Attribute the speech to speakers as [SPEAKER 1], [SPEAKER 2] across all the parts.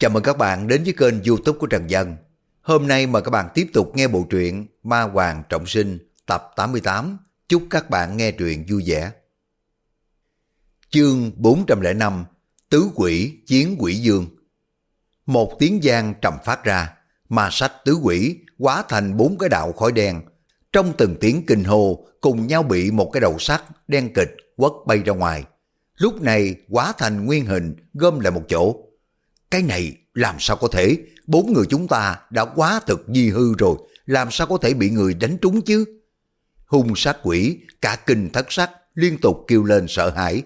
[SPEAKER 1] Chào mừng các bạn đến với kênh youtube của Trần Dân. Hôm nay mời các bạn tiếp tục nghe bộ truyện Ma Hoàng Trọng Sinh tập 88. Chúc các bạn nghe truyện vui vẻ. Chương 405 Tứ quỷ chiến quỷ dương Một tiếng giang trầm phát ra, mà sách tứ quỷ hóa thành bốn cái đạo khói đen. Trong từng tiếng kinh hô cùng nhau bị một cái đầu sắt đen kịch quất bay ra ngoài. Lúc này hóa thành nguyên hình gom lại một chỗ cái này làm sao có thể, bốn người chúng ta đã quá thực di hư rồi, làm sao có thể bị người đánh trúng chứ? Hung sát quỷ, cả kinh thất sắc, liên tục kêu lên sợ hãi.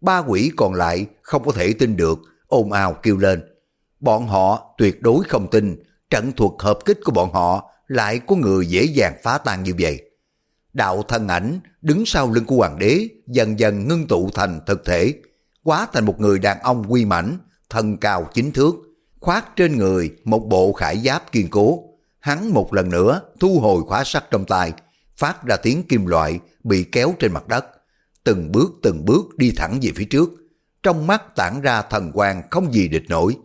[SPEAKER 1] Ba quỷ còn lại không có thể tin được, ồn ào kêu lên. Bọn họ tuyệt đối không tin, trận thuật hợp kích của bọn họ lại có người dễ dàng phá tan như vậy. Đạo thân ảnh đứng sau lưng của hoàng đế dần dần ngưng tụ thành thực thể, quá thành một người đàn ông quy mãnh, thân cao chính thước, khoác trên người một bộ khải giáp kiên cố. Hắn một lần nữa thu hồi khóa sắt trong tay, phát ra tiếng kim loại bị kéo trên mặt đất. Từng bước từng bước đi thẳng về phía trước, trong mắt tản ra thần quang không gì địch nổi.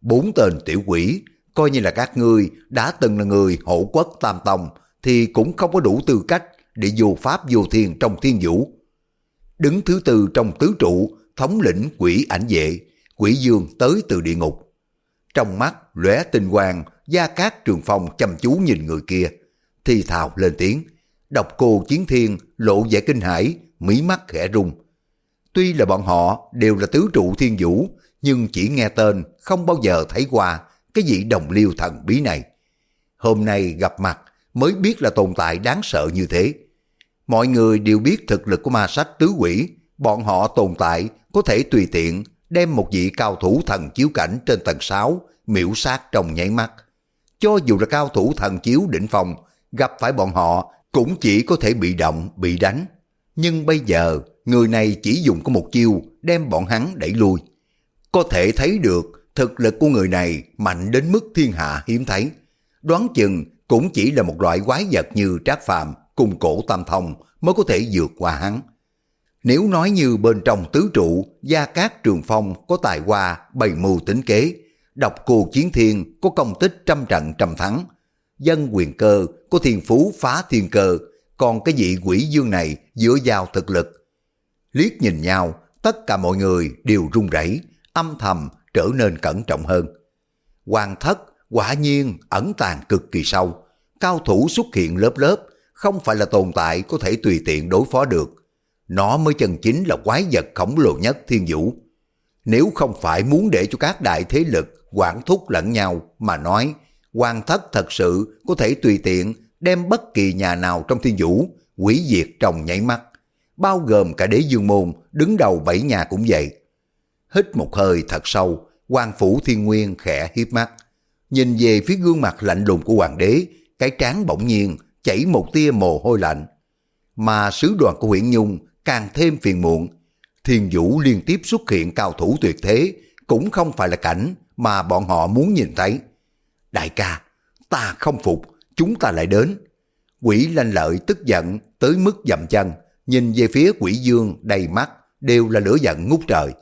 [SPEAKER 1] Bốn tên tiểu quỷ, coi như là các ngươi đã từng là người hộ quốc tam tông, thì cũng không có đủ tư cách để vô pháp vô thiên trong thiên vũ. Đứng thứ tư trong tứ trụ, thống lĩnh quỷ ảnh vệ, quỷ dương tới từ địa ngục. Trong mắt lóe tinh quang, gia cát trường phong chăm chú nhìn người kia, thi thào lên tiếng. Độc cô chiến thiên lộ vẻ kinh hãi, mí mắt khẽ rung. Tuy là bọn họ đều là tứ trụ thiên vũ, nhưng chỉ nghe tên không bao giờ thấy qua cái vị đồng liêu thần bí này. Hôm nay gặp mặt mới biết là tồn tại đáng sợ như thế. Mọi người đều biết thực lực của ma sách tứ quỷ, bọn họ tồn tại có thể tùy tiện đem một vị cao thủ thần chiếu cảnh trên tầng 6 miễu sát trong nháy mắt. Cho dù là cao thủ thần chiếu đỉnh phòng, gặp phải bọn họ cũng chỉ có thể bị động, bị đánh. Nhưng bây giờ, người này chỉ dùng có một chiêu đem bọn hắn đẩy lui. Có thể thấy được thực lực của người này mạnh đến mức thiên hạ hiếm thấy. Đoán chừng cũng chỉ là một loại quái vật như trác phàm cùng cổ tam thông mới có thể vượt qua hắn. Nếu nói như bên trong tứ trụ, Gia Cát Trường Phong có tài hoa bày mưu tính kế, độc cô chiến thiên có công tích trăm trận trăm thắng, dân quyền cơ có thiên phú phá thiên cơ, còn cái vị quỷ dương này dựa vào thực lực. Liếc nhìn nhau, tất cả mọi người đều run rẩy, âm thầm trở nên cẩn trọng hơn. Hoàng thất quả nhiên ẩn tàng cực kỳ sâu, cao thủ xuất hiện lớp lớp, không phải là tồn tại có thể tùy tiện đối phó được. Nó mới chân chính là quái vật khổng lồ nhất thiên vũ. Nếu không phải muốn để cho các đại thế lực quản thúc lẫn nhau mà nói, quan thất thật sự có thể tùy tiện đem bất kỳ nhà nào trong thiên vũ quỷ diệt trong nháy mắt, bao gồm cả đế dương môn đứng đầu bảy nhà cũng vậy. Hít một hơi thật sâu, quan phủ thiên nguyên khẽ hiếp mắt, nhìn về phía gương mặt lạnh lùng của hoàng đế, cái trán bỗng nhiên chảy một tia mồ hôi lạnh. Mà sứ đoàn của huyện Nhung càng thêm phiền muộn. Thiên vũ liên tiếp xuất hiện cao thủ tuyệt thế, cũng không phải là cảnh mà bọn họ muốn nhìn thấy. Đại ca, ta không phục, chúng ta lại đến. Quỷ lanh lợi tức giận tới mức dậm chân, nhìn về phía quỷ dương đầy mắt, đều là lửa giận ngút trời.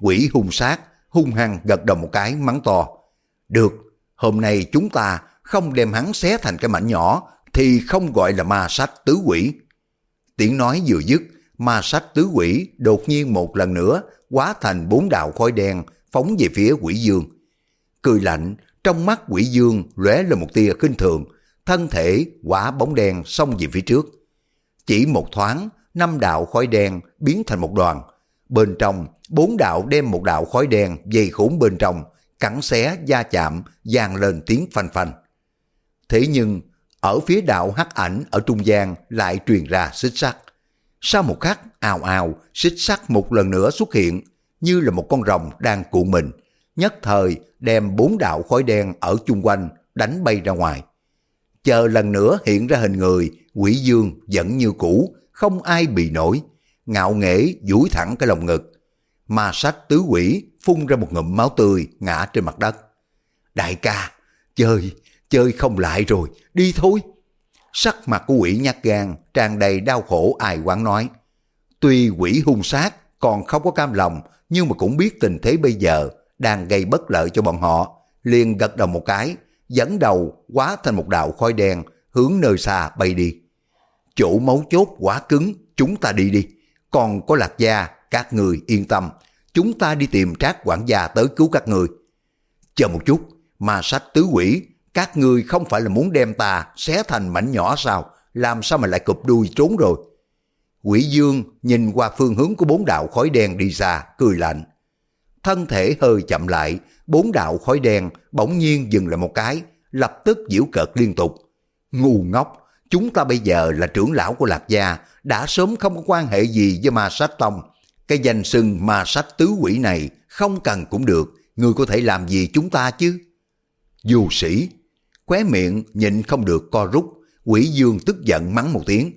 [SPEAKER 1] Quỷ hung sát, hung hăng gật đầu một cái mắng to. Được, hôm nay chúng ta không đem hắn xé thành cái mảnh nhỏ, thì không gọi là ma sách tứ quỷ. Tiếng nói vừa dứt, ma sách tứ quỷ đột nhiên một lần nữa hóa thành bốn đạo khói đen phóng về phía quỷ dương. Cười lạnh, trong mắt quỷ dương lóe lên một tia khinh thường, thân thể quả bóng đen xông về phía trước. Chỉ một thoáng, năm đạo khói đen biến thành một đoàn. Bên trong, bốn đạo đem một đạo khói đen dày khủng bên trong, cắn xé, da chạm, vang lên tiếng phanh phanh. Thế nhưng, ở phía đạo hắc ảnh ở trung gian lại truyền ra xích sắt. Sau một khắc, ào ào, xích sắt một lần nữa xuất hiện, như là một con rồng đang cuộn mình, nhất thời đem bốn đạo khói đen ở chung quanh đánh bay ra ngoài. Chờ lần nữa hiện ra hình người, quỷ dương vẫn như cũ, không ai bị nổi, ngạo nghễ duỗi thẳng cái lồng ngực. Ma sách tứ quỷ phun ra một ngụm máu tươi ngã trên mặt đất. Đại ca, chơi, chơi không lại rồi, đi thôi. Sắc mặt của quỷ nhát gan, tràn đầy đau khổ ai quán nói. Tuy quỷ hung sát, còn không có cam lòng, nhưng mà cũng biết tình thế bây giờ đang gây bất lợi cho bọn họ, liền gật đầu một cái, dẫn đầu quá thành một đạo khói đen hướng nơi xa bay đi. Chỗ mấu chốt quá cứng, chúng ta đi đi. Còn có lạc gia, các người yên tâm, chúng ta đi tìm trác quản gia tới cứu các người. Chờ một chút, ma sách tứ quỷ, các người không phải là muốn đem ta xé thành mảnh nhỏ sao? Làm sao mà lại cụp đuôi trốn rồi? Quỷ dương nhìn qua phương hướng của bốn đạo khói đen đi xa, cười lạnh. Thân thể hơi chậm lại, bốn đạo khói đen bỗng nhiên dừng lại một cái, lập tức giễu cợt liên tục. Ngu ngốc, chúng ta bây giờ là trưởng lão của Lạc Gia, đã sớm không có quan hệ gì với ma sách tông. Cái danh sưng ma sách tứ quỷ này không cần cũng được, người có thể làm gì chúng ta chứ? Dù sĩ, khóe miệng nhịn không được co rút, quỷ dương tức giận mắng một tiếng.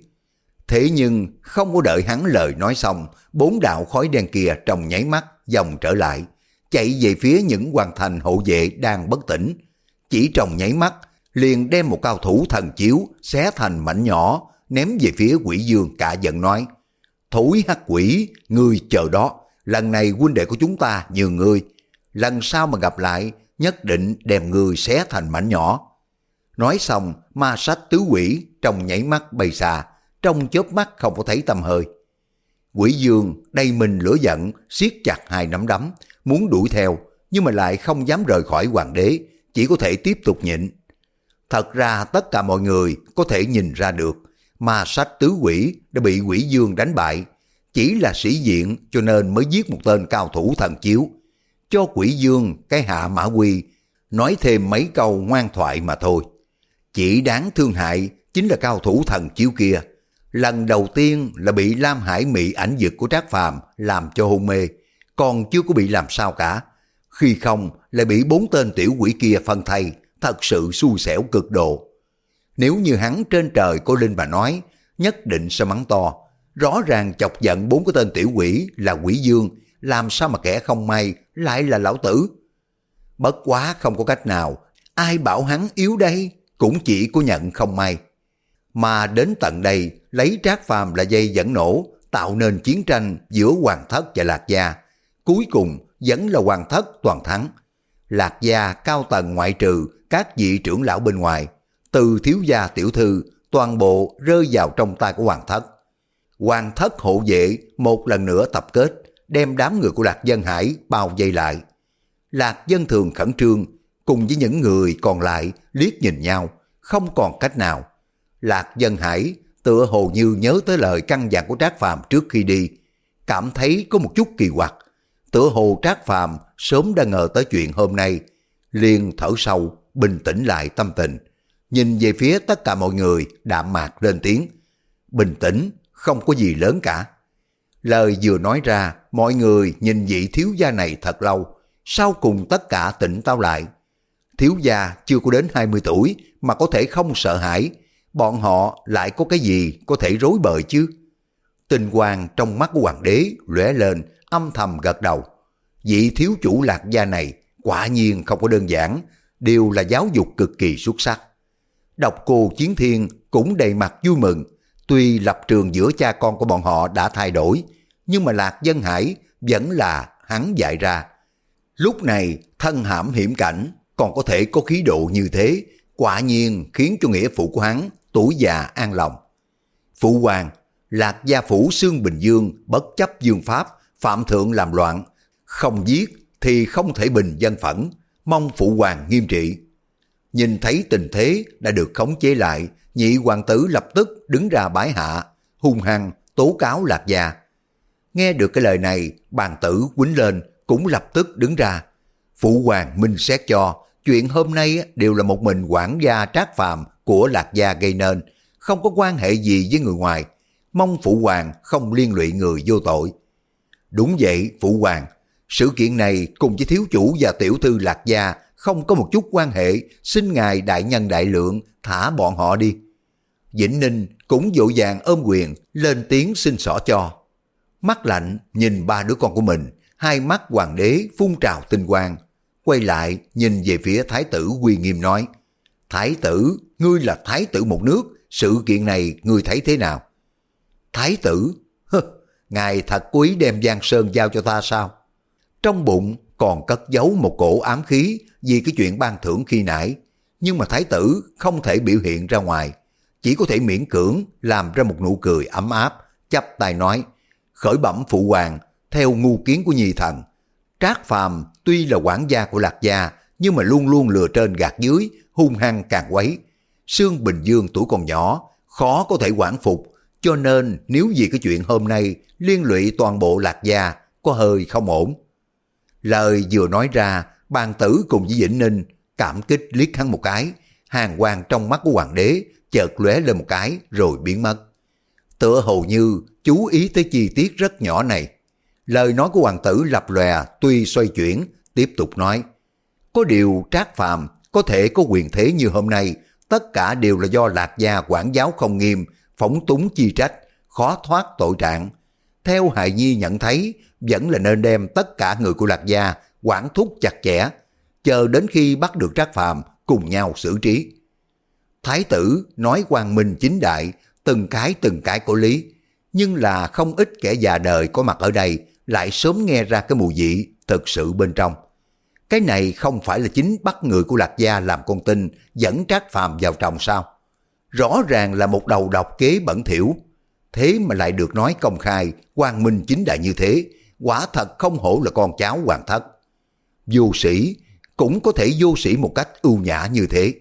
[SPEAKER 1] Thế nhưng không có đợi hắn lời nói xong, bốn đạo khói đen kia trong nháy mắt dòng trở lại, chạy về phía những hoàng thành hộ vệ đang bất tỉnh. Chỉ trong nháy mắt, liền đem một cao thủ thần chiếu xé thành mảnh nhỏ, ném về phía quỷ dương cả giận nói. Thối hắc quỷ, ngươi chờ đó, lần này huynh đệ của chúng ta nhường ngươi. Lần sau mà gặp lại, nhất định đem ngươi xé thành mảnh nhỏ. Nói xong, ma sách tứ quỷ trong nhảy mắt bay xa, trong chớp mắt không có thấy tâm hơi. Quỷ dương đầy mình lửa giận, siết chặt hai nắm đấm, muốn đuổi theo, nhưng mà lại không dám rời khỏi hoàng đế, chỉ có thể tiếp tục nhịn. Thật ra tất cả mọi người có thể nhìn ra được, ma sách tứ quỷ đã bị quỷ dương đánh bại, chỉ là sĩ diện cho nên mới giết một tên cao thủ thần chiếu. Cho quỷ dương cái hạ mã quy, nói thêm mấy câu ngoan thoại mà thôi. Chỉ đáng thương hại chính là cao thủ thần chiếu kia. Lần đầu tiên là bị Lam Hải Mị ảnh dực của Trác Phàm làm cho hôn mê, còn chưa có bị làm sao cả. Khi không lại bị bốn tên tiểu quỷ kia phân thay, thật sự xui xẻo cực độ. Nếu như hắn trên trời có linh bà nói, nhất định sẽ mắng to. Rõ ràng chọc giận bốn cái tên tiểu quỷ là quỷ dương, làm sao mà kẻ không may lại là lão tử. Bất quá không có cách nào, ai bảo hắn yếu đây, cũng chỉ có nhận không may. Mà đến tận đây, lấy trác phàm là dây dẫn nổ, tạo nên chiến tranh giữa Hoàng Thất và Lạc Gia. Cuối cùng vẫn là Hoàng Thất toàn thắng. Lạc Gia cao tầng ngoại trừ các vị trưởng lão bên ngoài, từ thiếu gia tiểu thư, toàn bộ rơi vào trong tay của Hoàng Thất. Hoàng Thất hộ vệ một lần nữa tập kết, đem đám người của Lạc Dân Hải bao vây lại. Lạc Dân Thường khẩn trương, cùng với những người còn lại liếc nhìn nhau, không còn cách nào. Lạc Dân Hải tựa hồ như nhớ tới lời căn dặn của Trác Phàm trước khi đi, cảm thấy có một chút kỳ quặc. Tựa hồ Trác Phàm sớm đã ngờ tới chuyện hôm nay, liền thở sâu, bình tĩnh lại tâm tình. Nhìn về phía tất cả mọi người, đạm mạc lên tiếng. Bình tĩnh, không có gì lớn cả. Lời vừa nói ra, mọi người nhìn vị thiếu gia này thật lâu, sau cùng tất cả tỉnh táo lại. Thiếu gia chưa có đến 20 tuổi mà có thể không sợ hãi, bọn họ lại có cái gì có thể rối bời chứ? Tình hoàng trong mắt của hoàng đế lóe lên, âm thầm gật đầu. Vị thiếu chủ lạc gia này quả nhiên không có đơn giản, đều là giáo dục cực kỳ xuất sắc. Độc cô Chiến Thiên cũng đầy mặt vui mừng, tuy lập trường giữa cha con của bọn họ đã thay đổi, nhưng mà Lạc Dân Hải vẫn là hắn dạy ra. Lúc này thân hãm hiểm cảnh, còn có thể có khí độ như thế, quả nhiên khiến cho nghĩa phụ của hắn tuổi già an lòng. Phụ hoàng, Lạc gia phủ Sương Bình Dương bất chấp dương pháp, phạm thượng làm loạn, không giết thì không thể bình dân phẫn, mong phụ hoàng nghiêm trị. Nhìn thấy tình thế đã được khống chế lại, nhị hoàng tử lập tức đứng ra bái hạ, hung hăng tố cáo lạc gia. Nghe được cái lời này, bàn tử quýnh lên cũng lập tức đứng ra. Phụ hoàng minh xét cho, chuyện hôm nay đều là một mình quản gia trác phàm của lạc gia gây nên, không có quan hệ gì với người ngoài. Mong phụ hoàng không liên lụy người vô tội. Đúng vậy, phụ hoàng, sự kiện này cùng với thiếu chủ và tiểu thư lạc gia không có một chút quan hệ, xin ngài đại nhân đại lượng thả bọn họ đi. Vĩnh Ninh cũng dội vàng ôm quyền lên tiếng xin xỏ cho. Mắt lạnh nhìn ba đứa con của mình, hai mắt hoàng đế phun trào tinh quang. Quay lại nhìn về phía thái tử Quy Nghiêm nói, Thái tử, ngươi là thái tử một nước, sự kiện này ngươi thấy thế nào? Thái tử? Hơ, ngài thật quý đem Giang Sơn giao cho ta sao? Trong bụng còn cất giấu một cổ ám khí vì cái chuyện ban thưởng khi nãy. Nhưng mà thái tử không thể biểu hiện ra ngoài, chỉ có thể miễn cưỡng làm ra một nụ cười ấm áp, chắp tay nói, khởi bẩm phụ hoàng, theo ngu kiến của nhi thần. Trác Phàm tuy là quản gia của Lạc Gia, nhưng mà luôn luôn lừa trên gạt dưới, hung hăng càng quấy. Sương Bình Dương tuổi còn nhỏ, khó có thể quản phục, cho nên nếu vì cái chuyện hôm nay liên lụy toàn bộ Lạc Gia, có hơi không ổn. Lời vừa nói ra, bàn tử cùng với Vĩnh Ninh cảm kích liếc hắn một cái, hàng quang trong mắt của hoàng đế chợt lóe lên một cái rồi biến mất. Tựa hồ như chú ý tới chi tiết rất nhỏ này. Lời nói của hoàng tử lập lòe tuy xoay chuyển, tiếp tục nói. Có điều trác phàm có thể có quyền thế như hôm nay, tất cả đều là do lạc gia quản giáo không nghiêm, phóng túng chi trách, khó thoát tội trạng. Theo Hài Nhi nhận thấy, vẫn là nên đem tất cả người của lạc gia quản thúc chặt chẽ, chờ đến khi bắt được trác phàm cùng nhau xử trí. Thái tử nói quang minh chính đại, từng cái từng cái của lý, nhưng là không ít kẻ già đời có mặt ở đây lại sớm nghe ra cái mùi vị thực sự bên trong. Cái này không phải là chính bắt người của Lạc Gia làm con tin dẫn Trác Phàm vào trong sao? Rõ ràng là một đầu độc kế bẩn thỉu. Thế mà lại được nói công khai, quang minh chính đại như thế, quả thật không hổ là con cháu hoàng thất. Vô sĩ cũng có thể vô sĩ một cách ưu nhã như thế.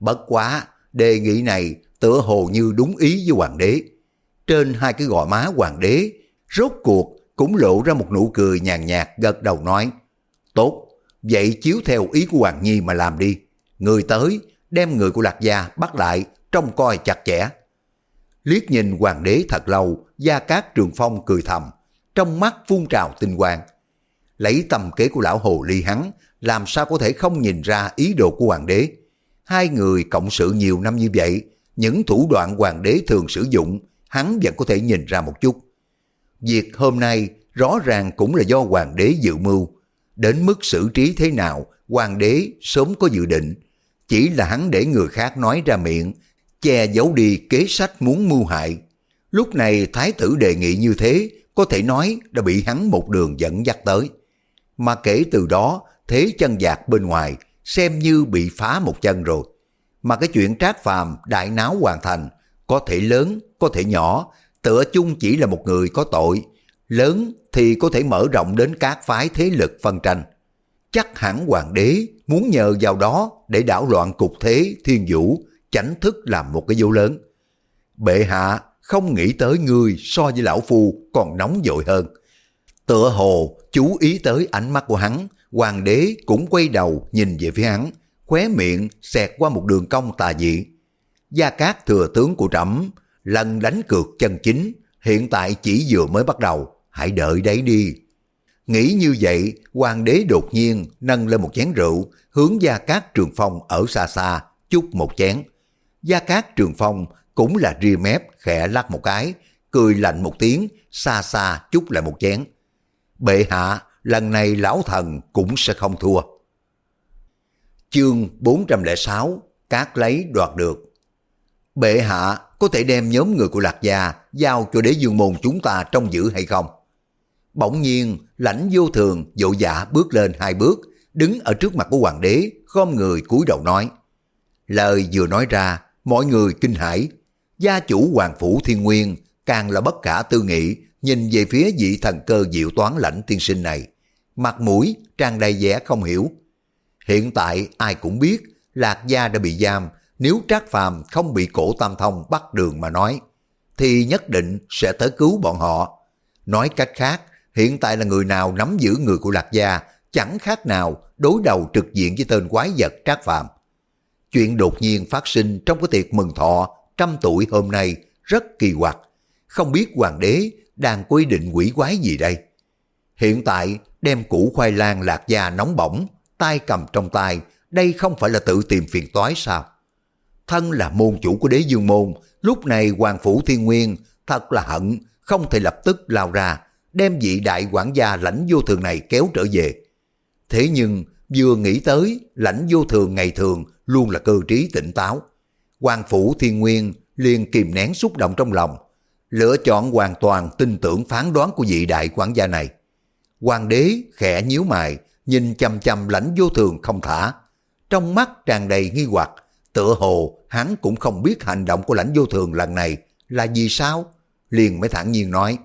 [SPEAKER 1] Bất quá, đề nghị này tựa hồ như đúng ý với hoàng đế. Trên hai cái gò má hoàng đế, rốt cuộc cũng lộ ra một nụ cười nhàn nhạt gật đầu nói, Tốt, vậy chiếu theo ý của Hoàng Nhi mà làm đi. Người tới, đem người của Lạc Gia bắt lại, trông coi chặt chẽ. Liếc nhìn hoàng đế thật lâu, Gia Cát Trường Phong cười thầm, trong mắt phun trào tinh quang. Lấy tầm kế của lão hồ ly hắn, làm sao có thể không nhìn ra ý đồ của hoàng đế. Hai người cộng sự nhiều năm như vậy, những thủ đoạn hoàng đế thường sử dụng, hắn vẫn có thể nhìn ra một chút. Việc hôm nay rõ ràng cũng là do hoàng đế dự mưu. Đến mức xử trí thế nào, hoàng đế sớm có dự định. Chỉ là hắn để người khác nói ra miệng, che giấu đi kế sách muốn mưu hại. Lúc này thái tử đề nghị như thế, có thể nói đã bị hắn một đường dẫn dắt tới. Mà kể từ đó, thế chân giạc bên ngoài, xem như bị phá một chân rồi. Mà cái chuyện trác phàm đại náo hoàn thành, có thể lớn, có thể nhỏ, tựa chung chỉ là một người có tội, lớn thì có thể mở rộng đến các phái thế lực phân tranh. Chắc hẳn hoàng đế muốn nhờ vào đó để đảo loạn cục thế thiên vũ, chánh thức làm một cái dấu lớn. Bệ hạ không nghĩ tới người so với lão phu còn nóng dội hơn. Tựa hồ chú ý tới ánh mắt của hắn, hoàng đế cũng quay đầu nhìn về phía hắn, khóe miệng xẹt qua một đường cong tà dị. Gia Cát thừa tướng của trẫm lần đánh cược chân chính, hiện tại chỉ vừa mới bắt đầu, hãy đợi đấy đi. Nghĩ như vậy, hoàng đế đột nhiên nâng lên một chén rượu, hướng Gia Cát Trường Phong ở xa xa, chúc một chén. Gia Cát Trường Phong cũng là ria mép khẽ lắc một cái, cười lạnh một tiếng, xa xa chúc lại một chén. Bệ hạ, lần này lão thần cũng sẽ không thua. Chương 406 Cát lấy đoạt được Bệ hạ có thể đem nhóm người của Lạc Gia giao cho đế dương môn chúng ta trong giữ hay không? Bỗng nhiên, lãnh vô thường dỗ dạ bước lên hai bước, đứng ở trước mặt của hoàng đế, khom người cúi đầu nói. Lời vừa nói ra, mọi người kinh hãi. Gia chủ hoàng phủ thiên nguyên càng là bất khả tư nghị, nhìn về phía vị thần cơ diệu toán lãnh tiên sinh này. Mặt mũi tràn đầy vẻ không hiểu. Hiện tại ai cũng biết Lạc Gia đã bị giam, nếu Trác Phàm không bị cổ Tam Thông bắt đường mà nói, thì nhất định sẽ tới cứu bọn họ. Nói cách khác, hiện tại là người nào nắm giữ người của Lạc Gia, chẳng khác nào đối đầu trực diện với tên quái vật Trác phạm Chuyện đột nhiên phát sinh trong cái tiệc mừng thọ trăm tuổi hôm nay rất kỳ quặc. Không biết hoàng đế đang quy định quỷ quái gì đây? Hiện tại đem củ khoai lang lạc gia nóng bỏng, tay cầm trong tay, đây không phải là tự tìm phiền toái sao? Thân là môn chủ của đế dương môn, lúc này Hoàng Phủ Thiên Nguyên thật là hận, không thể lập tức lao ra, đem vị đại quản gia lãnh vô thường này kéo trở về. Thế nhưng, vừa nghĩ tới, lãnh vô thường ngày thường luôn là cơ trí tỉnh táo. Hoàng Phủ Thiên Nguyên liền kìm nén xúc động trong lòng, lựa chọn hoàn toàn tin tưởng phán đoán của vị đại quản gia này. Hoàng đế khẽ nhíu mày, nhìn chăm chăm lãnh vô thường không thả. Trong mắt tràn đầy nghi hoặc, tựa hồ hắn cũng không biết hành động của lãnh vô thường lần này là gì sao? Liền mới thẳng nhiên nói,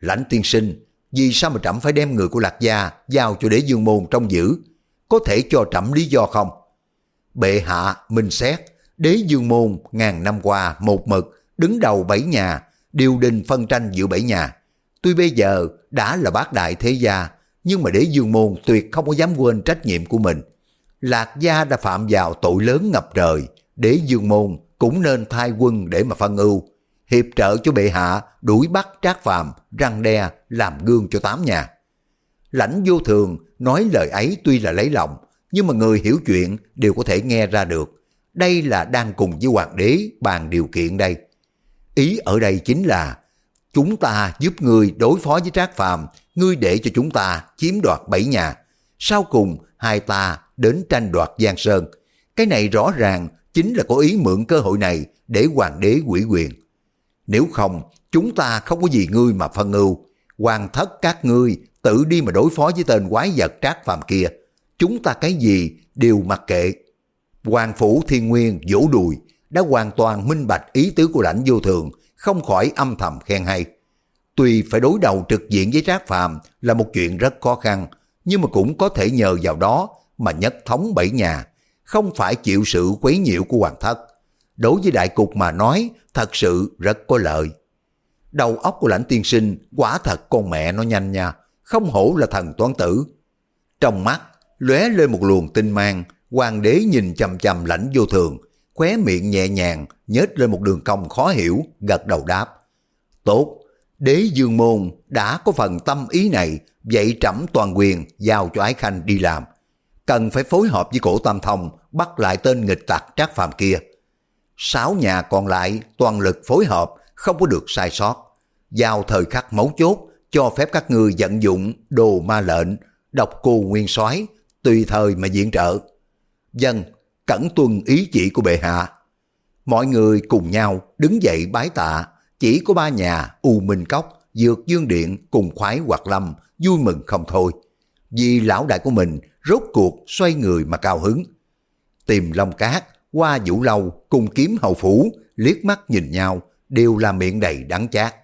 [SPEAKER 1] lãnh tiên sinh, vì sao mà trẫm phải đem người của lạc gia giao cho đế dương môn trong giữ? Có thể cho trẫm lý do không? Bệ hạ, minh xét, đế dương môn ngàn năm qua một mực, đứng đầu bảy nhà, điều đình phân tranh giữa bảy nhà. Tuy bây giờ đã là bác đại thế gia, nhưng mà đế dương môn tuyệt không có dám quên trách nhiệm của mình. Lạc gia đã phạm vào tội lớn ngập trời, đế dương môn cũng nên thay quân để mà phân ưu, hiệp trợ cho bệ hạ đuổi bắt trác phàm, răng đe, làm gương cho tám nhà. Lãnh vô thường nói lời ấy tuy là lấy lòng, nhưng mà người hiểu chuyện đều có thể nghe ra được. Đây là đang cùng với hoàng đế bàn điều kiện đây. Ý ở đây chính là chúng ta giúp người đối phó với Trác Phàm, ngươi để cho chúng ta chiếm đoạt bảy nhà. Sau cùng hai ta đến tranh đoạt Giang Sơn. Cái này rõ ràng chính là có ý mượn cơ hội này để hoàng đế quỷ quyền. Nếu không, chúng ta không có gì ngươi mà phân ưu. Hoàng thất các ngươi tự đi mà đối phó với tên quái vật Trác Phàm kia. Chúng ta cái gì đều mặc kệ. Hoàng phủ thiên nguyên vỗ đùi đã hoàn toàn minh bạch ý tứ của lãnh vô thường, không khỏi âm thầm khen hay. Tuy phải đối đầu trực diện với Trác Phàm là một chuyện rất khó khăn, nhưng mà cũng có thể nhờ vào đó mà nhất thống bảy nhà, không phải chịu sự quấy nhiễu của hoàng thất. Đối với đại cục mà nói, thật sự rất có lợi. Đầu óc của lãnh tiên sinh quả thật con mẹ nó nhanh nha, không hổ là thần toán tử. Trong mắt, lóe lên một luồng tinh mang, hoàng đế nhìn chầm chầm lãnh vô thường, khóe miệng nhẹ nhàng, nhếch lên một đường cong khó hiểu, gật đầu đáp. Tốt, đế dương môn đã có phần tâm ý này, vậy trẫm toàn quyền giao cho Ái Khanh đi làm. Cần phải phối hợp với cổ Tam Thông bắt lại tên nghịch tặc trác phàm kia. Sáu nhà còn lại toàn lực phối hợp, không có được sai sót. Giao thời khắc mấu chốt, cho phép các ngươi vận dụng đồ ma lệnh, độc cù nguyên soái tùy thời mà diễn trợ. Dân, cẩn tuân ý chỉ của bệ hạ. Mọi người cùng nhau đứng dậy bái tạ, chỉ có ba nhà U Minh Cốc, Dược Dương Điện cùng khoái Hoạt Lâm vui mừng không thôi. Vì lão đại của mình rốt cuộc xoay người mà cao hứng. Tìm Long Cát, qua Vũ Lâu cùng kiếm hầu phủ, liếc mắt nhìn nhau, đều là miệng đầy đắng chát.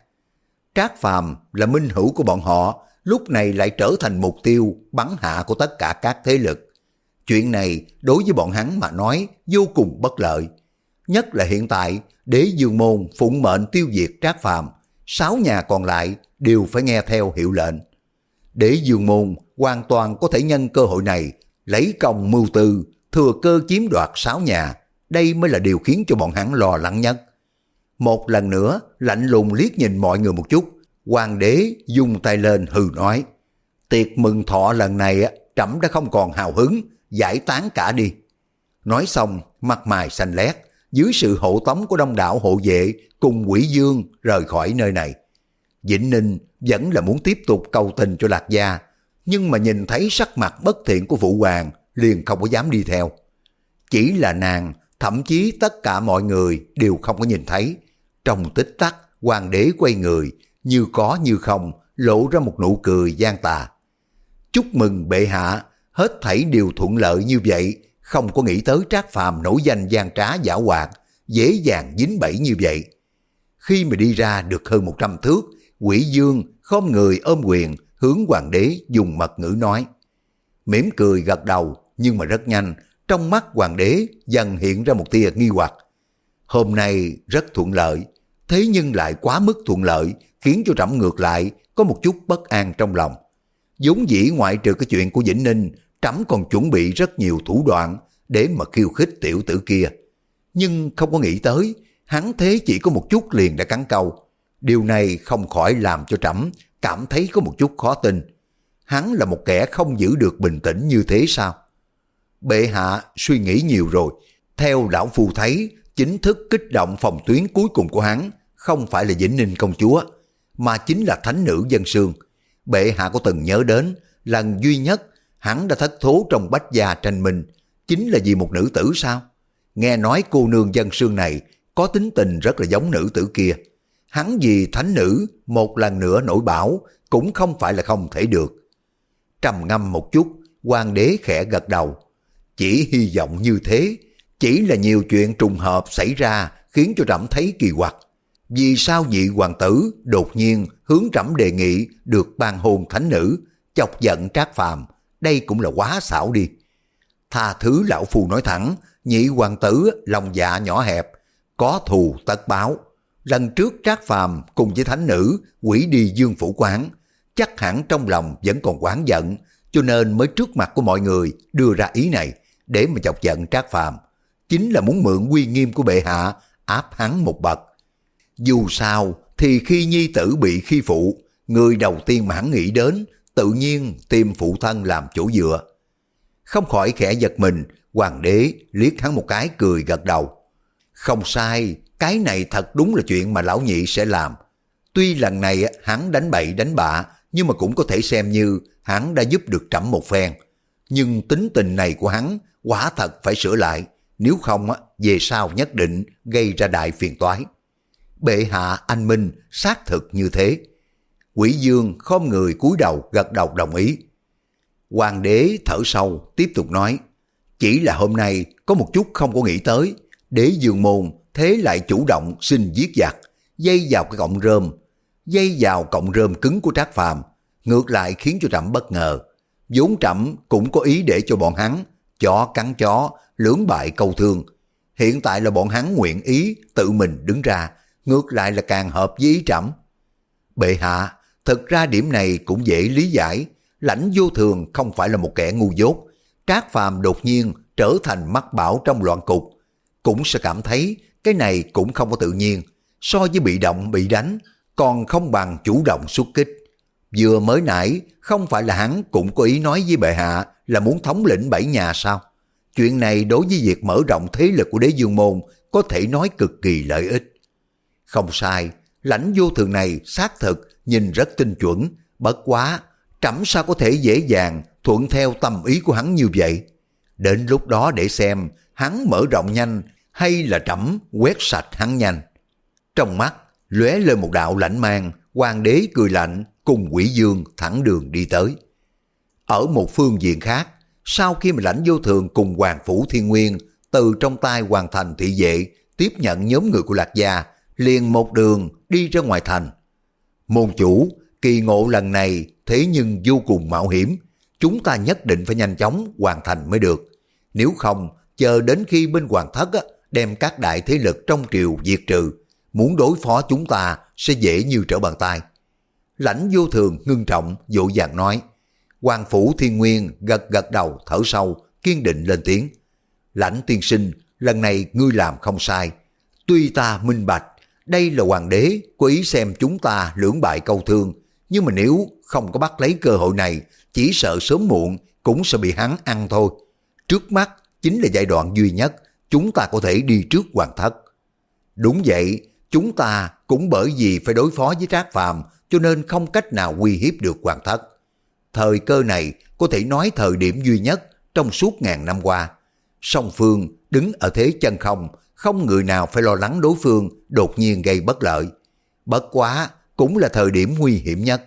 [SPEAKER 1] Trác Phàm là minh hữu của bọn họ, lúc này lại trở thành mục tiêu bắn hạ của tất cả các thế lực. Chuyện này đối với bọn hắn mà nói vô cùng bất lợi. Nhất là hiện tại, đế dương môn phụng mệnh tiêu diệt trác phàm, sáu nhà còn lại đều phải nghe theo hiệu lệnh. Đế dương môn hoàn toàn có thể nhân cơ hội này lấy công mưu tư, thừa cơ chiếm đoạt sáu nhà. Đây mới là điều khiến cho bọn hắn lo lắng nhất. Một lần nữa, lạnh lùng liếc nhìn mọi người một chút, hoàng đế dùng tay lên hừ nói. Tiệc mừng thọ lần này trẫm đã không còn hào hứng, giải tán cả đi. Nói xong, mặt mày xanh lét, dưới sự hộ tống của đông đảo hộ vệ cùng quỷ dương rời khỏi nơi này. Vĩnh Ninh vẫn là muốn tiếp tục cầu tình cho Lạc Gia, nhưng mà nhìn thấy sắc mặt bất thiện của Vũ Hoàng liền không có dám đi theo. Chỉ là nàng, thậm chí tất cả mọi người đều không có nhìn thấy. Trong tích tắc, hoàng đế quay người, như có như không, lộ ra một nụ cười gian tà. Chúc mừng bệ hạ, hết thảy đều thuận lợi như vậy, không có nghĩ tới trác phàm nổi danh gian trá giả hoạt, dễ dàng dính bẫy như vậy. Khi mà đi ra được hơn 100 thước, quỷ dương không người ôm quyền hướng hoàng đế dùng mật ngữ nói. mỉm cười gật đầu, nhưng mà rất nhanh, trong mắt hoàng đế dần hiện ra một tia nghi hoặc. Hôm nay rất thuận lợi, thế nhưng lại quá mức thuận lợi, khiến cho trẫm ngược lại có một chút bất an trong lòng. vốn dĩ ngoại trừ cái chuyện của Vĩnh Ninh, trẫm còn chuẩn bị rất nhiều thủ đoạn để mà khiêu khích tiểu tử kia. Nhưng không có nghĩ tới, hắn thế chỉ có một chút liền đã cắn câu. Điều này không khỏi làm cho trẫm cảm thấy có một chút khó tin. Hắn là một kẻ không giữ được bình tĩnh như thế sao? Bệ hạ suy nghĩ nhiều rồi. Theo lão phu thấy, chính thức kích động phòng tuyến cuối cùng của hắn không phải là Vĩnh Ninh công chúa, mà chính là thánh nữ dân sương. Bệ hạ có từng nhớ đến lần duy nhất hắn đã thất thố trong bách gia tranh minh, chính là vì một nữ tử sao? Nghe nói cô nương dân sương này có tính tình rất là giống nữ tử kia. Hắn vì thánh nữ một lần nữa nổi bảo cũng không phải là không thể được. Trầm ngâm một chút, hoàng đế khẽ gật đầu. Chỉ hy vọng như thế, chỉ là nhiều chuyện trùng hợp xảy ra khiến cho trẫm thấy kỳ quặc. Vì sao nhị hoàng tử đột nhiên hướng trẫm đề nghị được ban hôn thánh nữ, chọc giận trác phàm, đây cũng là quá xảo đi. Tha thứ lão phù nói thẳng, nhị hoàng tử lòng dạ nhỏ hẹp, có thù tất báo. Lần trước trác phàm cùng với thánh nữ quỷ đi dương phủ quán, chắc hẳn trong lòng vẫn còn quán giận, cho nên mới trước mặt của mọi người đưa ra ý này để mà chọc giận trác phàm. Chính là muốn mượn uy nghiêm của bệ hạ áp hắn một bậc. Dù sao thì khi nhi tử bị khi phụ, người đầu tiên mà hắn nghĩ đến tự nhiên tìm phụ thân làm chỗ dựa. Không khỏi khẽ giật mình, hoàng đế liếc hắn một cái cười gật đầu. Không sai, cái này thật đúng là chuyện mà lão nhị sẽ làm. Tuy lần này hắn đánh bậy đánh bạ, nhưng mà cũng có thể xem như hắn đã giúp được trẫm một phen. Nhưng tính tình này của hắn quả thật phải sửa lại, nếu không về sau nhất định gây ra đại phiền toái. Bệ hạ anh Minh xác thực như thế. Quỷ dương khom người cúi đầu gật đầu đồng ý. Hoàng đế thở sâu tiếp tục nói, chỉ là hôm nay có một chút không có nghĩ tới, đế dương môn thế lại chủ động xin giết giặc, dây vào cái cọng rơm, dây vào cọng rơm cứng của Trác Phàm, ngược lại khiến cho Trẫm bất ngờ. vốn Trẫm cũng có ý để cho bọn hắn chó cắn chó, lưỡng bại câu thương. Hiện tại là bọn hắn nguyện ý tự mình đứng ra, ngược lại là càng hợp với ý Trẫm. Bệ hạ, thật ra điểm này cũng dễ lý giải, lãnh vô thường không phải là một kẻ ngu dốt. Trác Phàm đột nhiên trở thành mắt bảo trong loạn cục, cũng sẽ cảm thấy cái này cũng không có tự nhiên, so với bị động bị đánh, còn không bằng chủ động xuất kích. Vừa mới nãy, không phải là hắn cũng có ý nói với bệ hạ là muốn thống lĩnh bảy nhà sao? Chuyện này đối với việc mở rộng thế lực của đế dương môn có thể nói cực kỳ lợi ích. Không sai, lãnh vô thường này xác thực nhìn rất tinh chuẩn, bất quá, trẫm sao có thể dễ dàng thuận theo tâm ý của hắn như vậy. Đến lúc đó để xem hắn mở rộng nhanh hay là trẫm quét sạch hắn nhanh. Trong mắt, lóe lên một đạo lãnh mang, hoàng đế cười lạnh cùng quỷ dương thẳng đường đi tới. Ở một phương diện khác, sau khi mà lãnh vô thường cùng hoàng phủ thiên nguyên từ trong tay hoàn thành thị vệ tiếp nhận nhóm người của lạc gia liền một đường đi ra ngoài thành. Môn chủ, kỳ ngộ lần này thế nhưng vô cùng mạo hiểm, chúng ta nhất định phải nhanh chóng hoàn thành mới được. Nếu không, chờ đến khi bên hoàng thất á, đem các đại thế lực trong triều diệt trừ, muốn đối phó chúng ta sẽ dễ như trở bàn tay. Lãnh vô thường ngưng trọng, dỗ dàng nói. Hoàng phủ thiên nguyên gật gật đầu thở sâu, kiên định lên tiếng. Lãnh tiên sinh, lần này ngươi làm không sai. Tuy ta minh bạch, đây là hoàng đế, có ý xem chúng ta lưỡng bại câu thương. Nhưng mà nếu không có bắt lấy cơ hội này, chỉ sợ sớm muộn cũng sẽ bị hắn ăn thôi. Trước mắt chính là giai đoạn duy nhất chúng ta có thể đi trước hoàng thất. Đúng vậy, chúng ta cũng bởi vì phải đối phó với Trác Phàm cho nên không cách nào uy hiếp được hoàng thất. Thời cơ này có thể nói thời điểm duy nhất trong suốt ngàn năm qua. Song phương đứng ở thế chân không, không người nào phải lo lắng đối phương đột nhiên gây bất lợi. Bất quá cũng là thời điểm nguy hiểm nhất.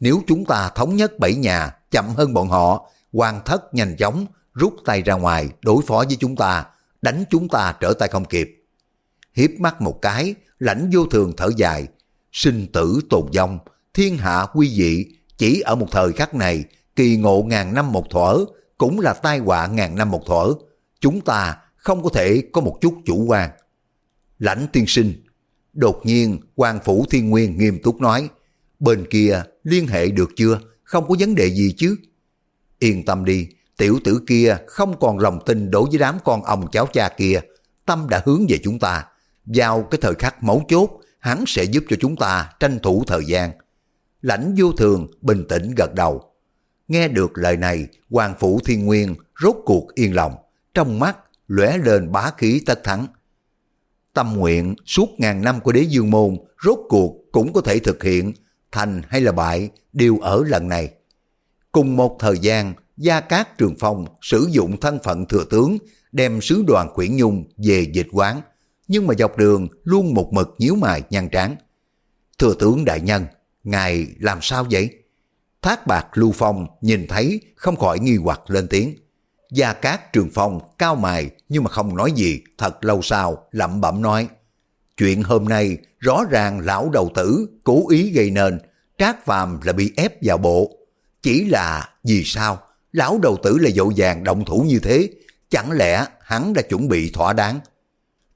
[SPEAKER 1] Nếu chúng ta thống nhất bảy nhà chậm hơn bọn họ, hoàng thất nhanh chóng rút tay ra ngoài đối phó với chúng ta, đánh chúng ta trở tay không kịp. Hiếp mắt một cái, lãnh vô thường thở dài, sinh tử tồn vong, thiên hạ quy dị, chỉ ở một thời khắc này, kỳ ngộ ngàn năm một thuở, cũng là tai họa ngàn năm một thuở. Chúng ta không có thể có một chút chủ quan. Lãnh tiên sinh, đột nhiên quan phủ thiên nguyên nghiêm túc nói, bên kia liên hệ được chưa, không có vấn đề gì chứ. Yên tâm đi, tiểu tử kia không còn lòng tin đối với đám con ông cháu cha kia, tâm đã hướng về chúng ta. Vào cái thời khắc mấu chốt, hắn sẽ giúp cho chúng ta tranh thủ thời gian. Lãnh vô thường bình tĩnh gật đầu. Nghe được lời này, Hoàng Phủ Thiên Nguyên rốt cuộc yên lòng, trong mắt lóe lên bá khí tất thắng. Tâm nguyện suốt ngàn năm của đế dương môn rốt cuộc cũng có thể thực hiện, thành hay là bại đều ở lần này. Cùng một thời gian, Gia Cát Trường Phong sử dụng thân phận thừa tướng đem sứ đoàn Quyển Nhung về dịch quán, nhưng mà dọc đường luôn một mực nhíu mày nhăn trán. Thừa tướng đại nhân, ngài làm sao vậy? Thác bạc Lưu Phong nhìn thấy không khỏi nghi hoặc lên tiếng. Gia Cát Trường Phong cao mài nhưng mà không nói gì, thật lâu sau lẩm bẩm nói. Chuyện hôm nay rõ ràng lão đầu tử cố ý gây nên, Trác Phàm là bị ép vào bộ. Chỉ là vì sao lão đầu tử lại dội vàng động thủ như thế, chẳng lẽ hắn đã chuẩn bị thỏa đáng.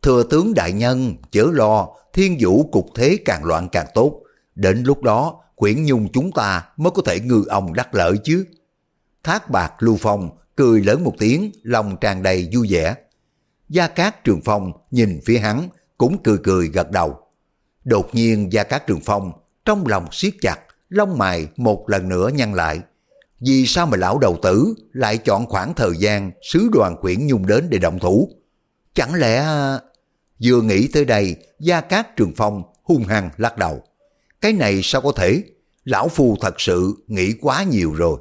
[SPEAKER 1] Thừa tướng đại nhân, chớ lo, thiên vũ cục thế càng loạn càng tốt. Đến lúc đó, quyển nhung chúng ta mới có thể ngư ông đắc lợi chứ. Thác bạc Lưu Phong cười lớn một tiếng, lòng tràn đầy vui vẻ. Gia Cát Trường Phong nhìn phía hắn, cũng cười cười gật đầu. Đột nhiên Gia Cát Trường Phong trong lòng siết chặt, lông mày một lần nữa nhăn lại. Vì sao mà lão đầu tử lại chọn khoảng thời gian sứ đoàn quyển nhung đến để động thủ? Chẳng lẽ... À, vừa nghĩ tới đây, Gia Cát Trường Phong hung hăng lắc đầu. Cái này sao có thể? Lão Phu thật sự nghĩ quá nhiều rồi.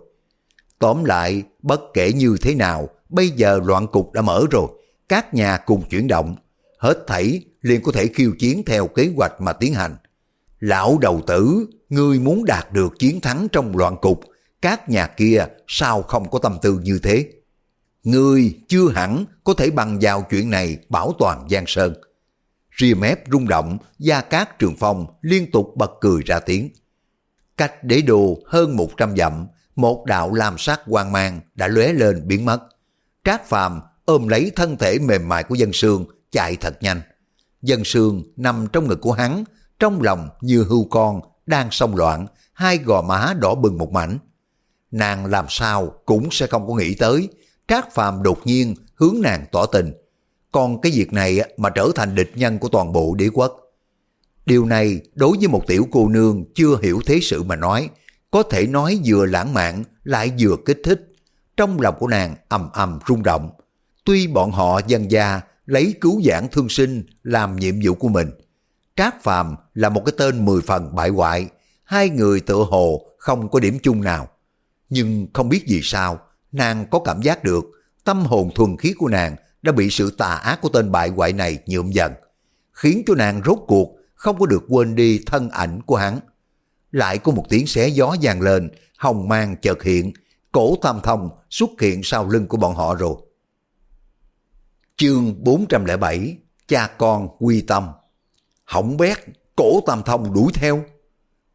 [SPEAKER 1] Tóm lại, bất kể như thế nào, bây giờ loạn cục đã mở rồi. Các nhà cùng chuyển động. Hết thảy liền có thể khiêu chiến theo kế hoạch mà tiến hành. Lão đầu tử, ngươi muốn đạt được chiến thắng trong loạn cục, các nhà kia sao không có tâm tư như thế? Ngươi chưa hẳn có thể bằng vào chuyện này bảo toàn Giang Sơn. Ria mép rung động, Gia Cát Trường Phong liên tục bật cười ra tiếng. Cách đế đồ hơn 100 dặm, một đạo lam sắc quang mang đã lóe lên biến mất. Trác Phàm ôm lấy thân thể mềm mại của dân sương, chạy thật nhanh. Dân sương nằm trong ngực của hắn, trong lòng như hưu con, đang song loạn, hai gò má đỏ bừng một mảnh. Nàng làm sao cũng sẽ không có nghĩ tới, Trác Phàm đột nhiên hướng nàng tỏ tình. Còn cái việc này mà trở thành địch nhân của toàn bộ đế quốc. Điều này đối với một tiểu cô nương chưa hiểu thế sự mà nói, có thể nói vừa lãng mạn lại vừa kích thích. Trong lòng của nàng ầm ầm rung động. Tuy bọn họ dân gia lấy cứu giảng thương sinh làm nhiệm vụ của mình. Trác Phàm là một cái tên mười phần bại hoại, hai người tựa hồ không có điểm chung nào. Nhưng không biết vì sao, nàng có cảm giác được tâm hồn thuần khiết của nàng đã bị sự tà ác của tên bại hoại này nhuộm dần, khiến cho nàng rốt cuộc không có được quên đi thân ảnh của hắn. Lại có một tiếng xé gió vang lên, hồng mang chợt hiện, cổ tam thông xuất hiện sau lưng của bọn họ rồi. Chương 407 Cha con quy tâm Hỏng bét, cổ tam thông đuổi theo.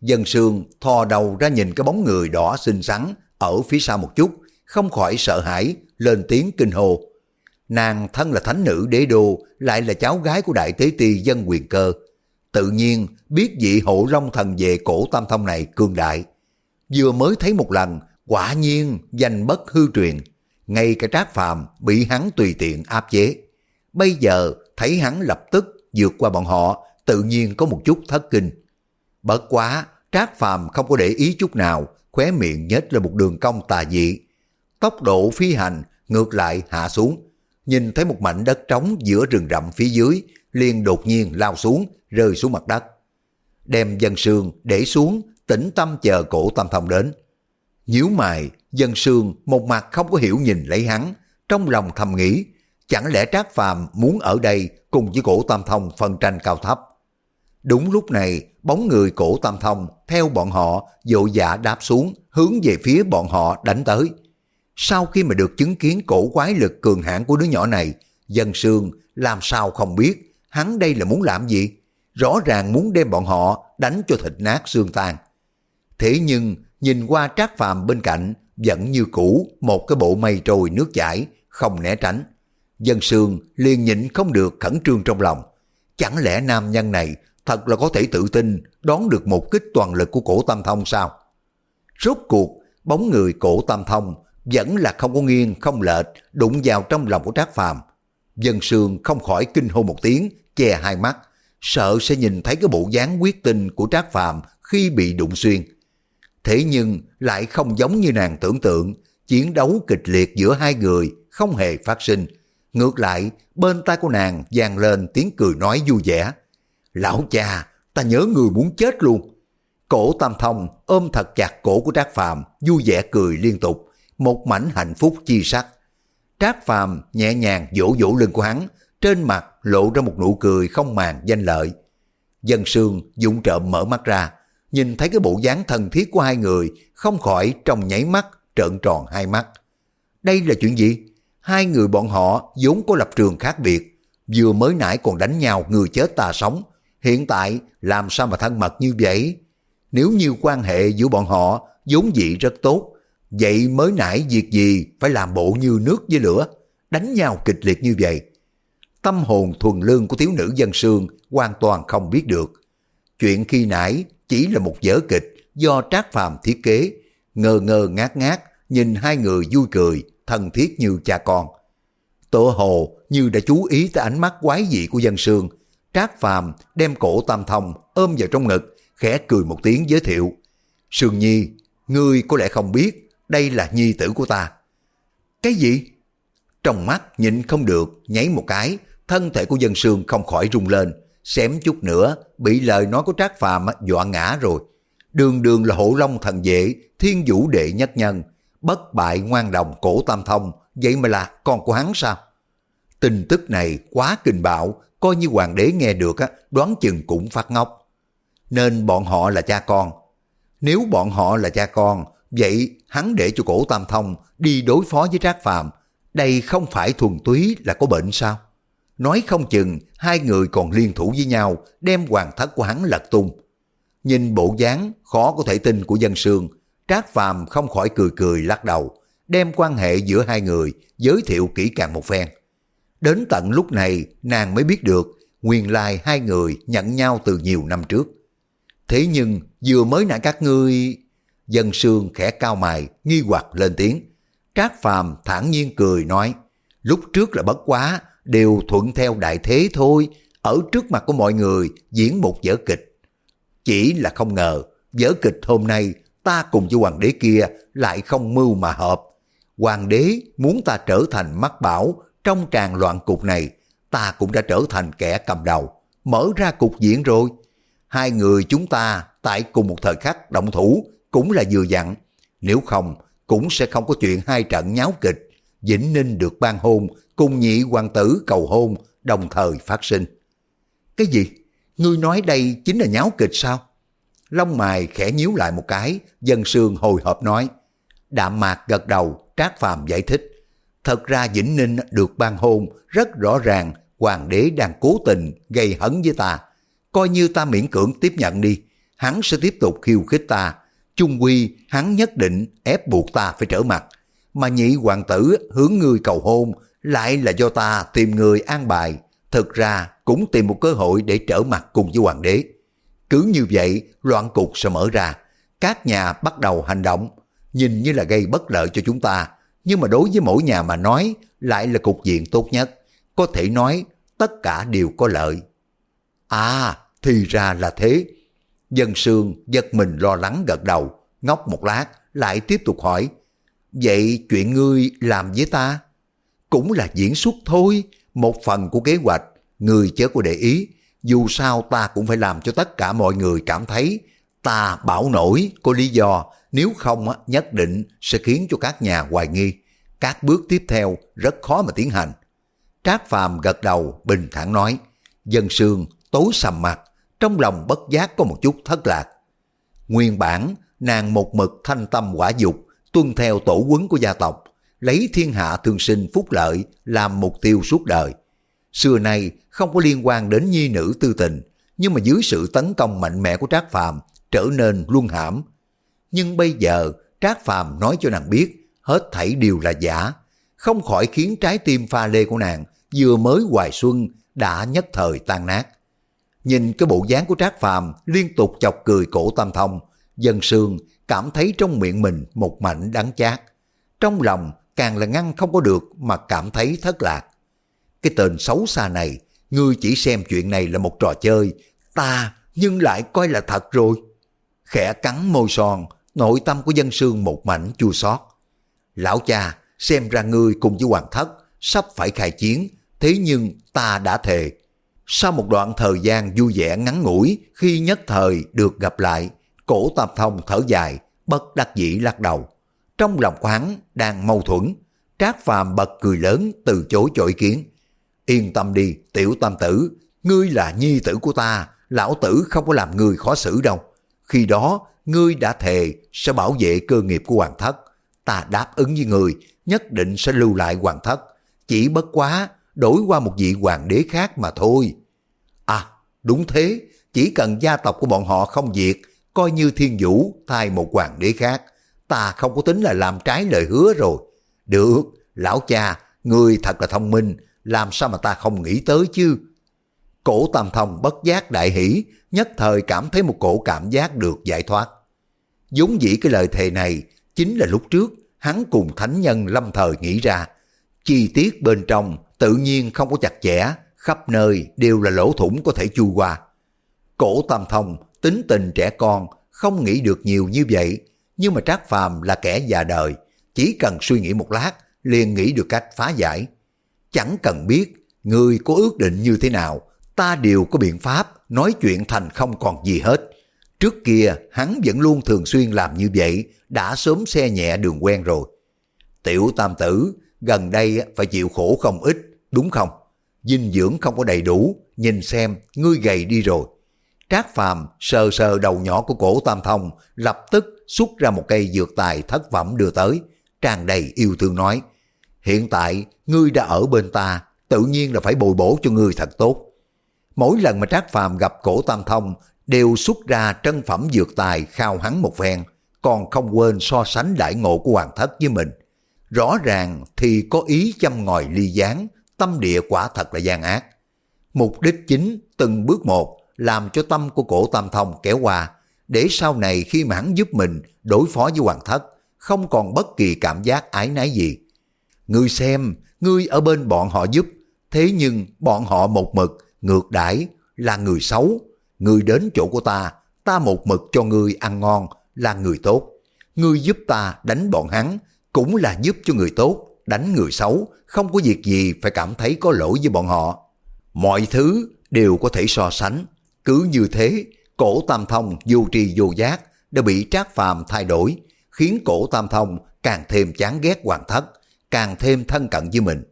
[SPEAKER 1] Dân sương thò đầu ra nhìn cái bóng người đỏ xinh xắn ở phía sau một chút, không khỏi sợ hãi, lên tiếng kinh hồ. Nàng thân là thánh nữ đế đô, lại là cháu gái của đại tế ti dân quyền cơ. Tự nhiên biết vị hộ long thần về cổ tam thông này cương đại. Vừa mới thấy một lần, quả nhiên danh bất hư truyền. Ngay cả trác phàm bị hắn tùy tiện áp chế. Bây giờ thấy hắn lập tức vượt qua bọn họ, tự nhiên có một chút thất kinh. Bất quá, trác phàm không có để ý chút nào, khóe miệng nhếch lên một đường cong tà dị. Tốc độ phi hành ngược lại hạ xuống, nhìn thấy một mảnh đất trống giữa rừng rậm phía dưới, liền đột nhiên lao xuống, rơi xuống mặt đất. Đem dân sương để xuống, tĩnh tâm chờ cổ tam thông đến. Nhíu mày, dân sương một mặt không có hiểu nhìn lấy hắn, trong lòng thầm nghĩ, chẳng lẽ Trác Phàm muốn ở đây cùng với cổ tam thông phân tranh cao thấp. Đúng lúc này, bóng người cổ tam thông theo bọn họ dội dạ đáp xuống, hướng về phía bọn họ đánh tới. Sau khi mà được chứng kiến cổ quái lực cường hãn của đứa nhỏ này, dân sương làm sao không biết hắn đây là muốn làm gì? Rõ ràng muốn đem bọn họ đánh cho thịt nát xương tan. Thế nhưng nhìn qua trác phàm bên cạnh vẫn như cũ một cái bộ mây trôi nước chảy, không né tránh. Dân sương liền nhịn không được khẩn trương trong lòng. Chẳng lẽ nam nhân này thật là có thể tự tin đón được một kích toàn lực của cổ tam thông sao? Rốt cuộc, bóng người cổ tam thông vẫn là không có nghiêng không lệch đụng vào trong lòng của Trác Phàm. Dân sương không khỏi kinh hô một tiếng, che hai mắt, sợ sẽ nhìn thấy cái bộ dáng quyết tinh của Trác Phàm khi bị đụng xuyên. Thế nhưng lại không giống như nàng tưởng tượng, chiến đấu kịch liệt giữa hai người không hề phát sinh. Ngược lại, bên tai của nàng vang lên tiếng cười nói vui vẻ. Lão cha, ta nhớ người muốn chết luôn. Cổ Tam Thông ôm thật chặt cổ của Trác Phàm vui vẻ cười liên tục, một mảnh hạnh phúc chi sắc. Trác Phàm nhẹ nhàng vỗ vỗ lưng của hắn, trên mặt lộ ra một nụ cười không màng danh lợi. Dân sương dũng trộm mở mắt ra, nhìn thấy cái bộ dáng thân thiết của hai người, không khỏi trong nháy mắt trợn tròn hai mắt. Đây là chuyện gì? Hai người bọn họ vốn có lập trường khác biệt, vừa mới nãy còn đánh nhau người chết ta sống, hiện tại làm sao mà thân mật như vậy? Nếu như quan hệ giữa bọn họ vốn dĩ rất tốt, vậy mới nãy việc gì phải làm bộ như nước với lửa, đánh nhau kịch liệt như vậy. Tâm hồn thuần lương của thiếu nữ dân sương hoàn toàn không biết được. Chuyện khi nãy chỉ là một vở kịch do Trác Phàm thiết kế, ngơ ngơ ngát ngát nhìn hai người vui cười, thân thiết như cha con. Tổ hồ như đã chú ý tới ánh mắt quái dị của dân sương, Trác Phàm đem cổ Tam Thông ôm vào trong ngực, khẽ cười một tiếng giới thiệu. Sương Nhi, ngươi có lẽ không biết, đây là nhi tử của ta. Cái gì? Trong mắt nhịn không được, nháy một cái, thân thể của dân sương không khỏi rung lên, xém chút nữa bị lời nói của Trác Phàm dọa ngã rồi. Đường đường là hộ long thần vệ, thiên vũ đệ nhất nhân, bất bại ngoan đồng cổ tam thông, vậy mà là con của hắn sao? Tin tức này quá kinh bạo, coi như hoàng đế nghe được á, đoán chừng cũng phát ngốc. Nên bọn họ là cha con. Nếu bọn họ là cha con, vậy hắn để cho cổ tam thông đi đối phó với trác phàm, đây không phải thuần túy là có bệnh sao? Nói không chừng hai người còn liên thủ với nhau đem hoàng thất của hắn lật tung. Nhìn bộ dáng khó có thể tin của dân sương, Trác Phàm không khỏi cười cười lắc đầu, đem quan hệ giữa hai người giới thiệu kỹ càng một phen. Đến tận lúc này nàng mới biết được nguyên lai hai người nhận nhau từ nhiều năm trước. Thế nhưng vừa mới nãy các ngươi... Dân sương khẽ cao mày, nghi hoặc lên tiếng. Trác Phàm thản nhiên cười nói, lúc trước là bất quá, đều thuận theo đại thế thôi, ở trước mặt của mọi người diễn một vở kịch. Chỉ là không ngờ, vở kịch hôm nay ta cùng với hoàng đế kia lại không mưu mà hợp. Hoàng đế muốn ta trở thành mắt bảo trong tràn loạn cục này, ta cũng đã trở thành kẻ cầm đầu, mở ra cục diễn rồi. Hai người chúng ta tại cùng một thời khắc động thủ cũng là vừa dặn, nếu không cũng sẽ không có chuyện hai trận nháo kịch, Vĩnh Ninh được ban hôn cùng nhị hoàng tử cầu hôn đồng thời phát sinh. Cái gì? Ngươi nói đây chính là nháo kịch sao? Lông mài khẽ nhíu lại một cái, dân sương hồi hộp nói. Đạm mạc gật đầu, Trác Phàm giải thích. Thật ra Vĩnh Ninh được ban hôn rất rõ ràng hoàng đế đang cố tình gây hấn với ta. Coi như ta miễn cưỡng tiếp nhận đi, hắn sẽ tiếp tục khiêu khích ta. Trung quy hắn nhất định ép buộc ta phải trở mặt. Mà nhị hoàng tử hướng người cầu hôn lại là do ta tìm người an bài. Thực ra cũng tìm một cơ hội để trở mặt cùng với hoàng đế. Cứ như vậy, loạn cục sẽ mở ra. Các nhà bắt đầu hành động, nhìn như là gây bất lợi cho chúng ta. Nhưng mà đối với mỗi nhà mà nói, lại là cục diện tốt nhất. Có thể nói, tất cả đều có lợi. À, thì ra là thế. Dân sương giật mình lo lắng gật đầu, ngóc một lát, lại tiếp tục hỏi. Vậy chuyện ngươi làm với ta? Cũng là diễn xuất thôi, một phần của kế hoạch, người chớ có để ý, dù sao ta cũng phải làm cho tất cả mọi người cảm thấy ta bảo nổi có lý do, nếu không nhất định sẽ khiến cho các nhà hoài nghi. Các bước tiếp theo rất khó mà tiến hành. Trác Phàm gật đầu bình thản nói, dân sương tối sầm mặt, trong lòng bất giác có một chút thất lạc. Nguyên bản, nàng một mực thanh tâm quả dục, tuân theo tổ quấn của gia tộc, lấy thiên hạ thương sinh phúc lợi làm mục tiêu suốt đời. Xưa nay không có liên quan đến nhi nữ tư tình, nhưng mà dưới sự tấn công mạnh mẽ của Trác Phàm trở nên luân hãm. Nhưng bây giờ Trác Phàm nói cho nàng biết hết thảy đều là giả, không khỏi khiến trái tim pha lê của nàng vừa mới hoài xuân đã nhất thời tan nát. Nhìn cái bộ dáng của Trác Phàm liên tục chọc cười cổ Tam Thông, dân sương cảm thấy trong miệng mình một mảnh đắng chát. Trong lòng càng là ngăn không có được mà cảm thấy thất lạc. Cái tên xấu xa này, ngươi chỉ xem chuyện này là một trò chơi, ta nhưng lại coi là thật rồi. Khẽ cắn môi son, nội tâm của dân sương một mảnh chua xót. Lão cha, xem ra ngươi cùng với hoàng thất sắp phải khai chiến, thế nhưng ta đã thề. Sau một đoạn thời gian vui vẻ ngắn ngủi khi nhất thời được gặp lại, cổ tam thông thở dài, bất đắc dĩ lắc đầu. Trong lòng của hắn đang mâu thuẫn, Trác Phàm bật cười lớn từ chối cho ý kiến. Yên tâm đi, tiểu tam tử, ngươi là nhi tử của ta, lão tử không có làm người khó xử đâu. khi đó ngươi đã thề sẽ bảo vệ cơ nghiệp của hoàng thất. Ta đáp ứng với ngươi, nhất định sẽ lưu lại hoàng thất. Chỉ bất quá, đổi qua một vị hoàng đế khác mà thôi. À, đúng thế, chỉ cần gia tộc của bọn họ không diệt, coi như thiên vũ thay một hoàng đế khác. Ta không có tính là làm trái lời hứa rồi. Được, lão cha, người thật là thông minh, làm sao mà ta không nghĩ tới chứ? Cổ tam thông bất giác đại hỷ, nhất thời cảm thấy một cổ cảm giác được giải thoát. vốn dĩ cái lời thề này chính là lúc trước hắn cùng thánh nhân lâm thời nghĩ ra. Chi tiết bên trong tự nhiên không có chặt chẽ, khắp nơi đều là lỗ thủng có thể chui qua. Cổ tam thông tính tình trẻ con, không nghĩ được nhiều như vậy, nhưng mà Trác Phàm là kẻ già đời, chỉ cần suy nghĩ một lát liền nghĩ được cách phá giải. Chẳng cần biết người có ước định như thế nào, ta đều có biện pháp nói chuyện thành không còn gì hết. Trước kia hắn vẫn luôn thường xuyên làm như vậy, đã sớm xe nhẹ đường quen rồi. Tiểu tam tử, gần đây phải chịu khổ không ít, đúng không? Dinh dưỡng không có đầy đủ, nhìn xem, ngươi gầy đi rồi. Trác Phàm sờ sờ đầu nhỏ của cổ Tam Thông, lập tức xuất ra một cây dược tài thất phẩm đưa tới, tràn đầy yêu thương nói, hiện tại ngươi đã ở bên ta, tự nhiên là phải bồi bổ cho ngươi thật tốt. Mỗi lần mà Trác Phàm gặp cổ Tam Thông đều xuất ra trân phẩm dược tài khao hắn một phen, còn không quên so sánh đại ngộ của hoàng thất với mình. Rõ ràng thì có ý châm ngòi ly gián, tâm địa quả thật là gian ác. Mục đích chính từng bước một làm cho tâm của cổ Tam Thông kéo qua, để sau này khi mà hắn giúp mình đối phó với hoàng thất, không còn bất kỳ cảm giác ái nái gì. Ngươi xem, ngươi ở bên bọn họ giúp, thế nhưng bọn họ một mực, ngược đãi là người xấu. Ngươi đến chỗ của ta, ta một mực cho ngươi ăn ngon, là người tốt. Ngươi giúp ta đánh bọn hắn, cũng là giúp cho người tốt, đánh người xấu, không có việc gì phải cảm thấy có lỗi với bọn họ. Mọi thứ đều có thể so sánh. Cứ như thế, cổ tam thông vô tri vô giác đã bị trác phàm thay đổi, khiến cổ tam thông càng thêm chán ghét hoàng thất, càng thêm thân cận với mình.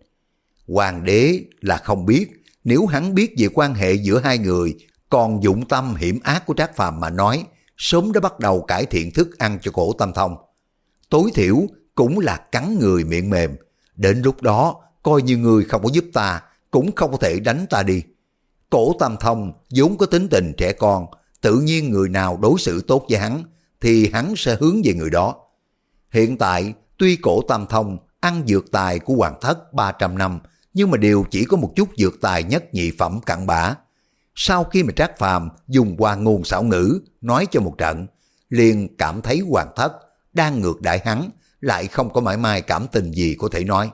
[SPEAKER 1] Hoàng đế là không biết, nếu hắn biết về quan hệ giữa hai người, còn dụng tâm hiểm ác của trác phàm mà nói, sớm đã bắt đầu cải thiện thức ăn cho cổ tam thông. Tối thiểu cũng là cắn người miệng mềm, đến lúc đó coi như người không có giúp ta, cũng không có thể đánh ta đi. Cổ tam thông vốn có tính tình trẻ con, tự nhiên người nào đối xử tốt với hắn, thì hắn sẽ hướng về người đó. Hiện tại, tuy cổ tam thông ăn dược tài của hoàng thất 300 năm, nhưng mà đều chỉ có một chút dược tài nhất nhị phẩm cặn bã. Sau khi mà Trác Phàm dùng qua ngôn xảo ngữ nói cho một trận, liền cảm thấy hoàng thất đang ngược đại hắn, lại không có mãi mai cảm tình gì có thể nói.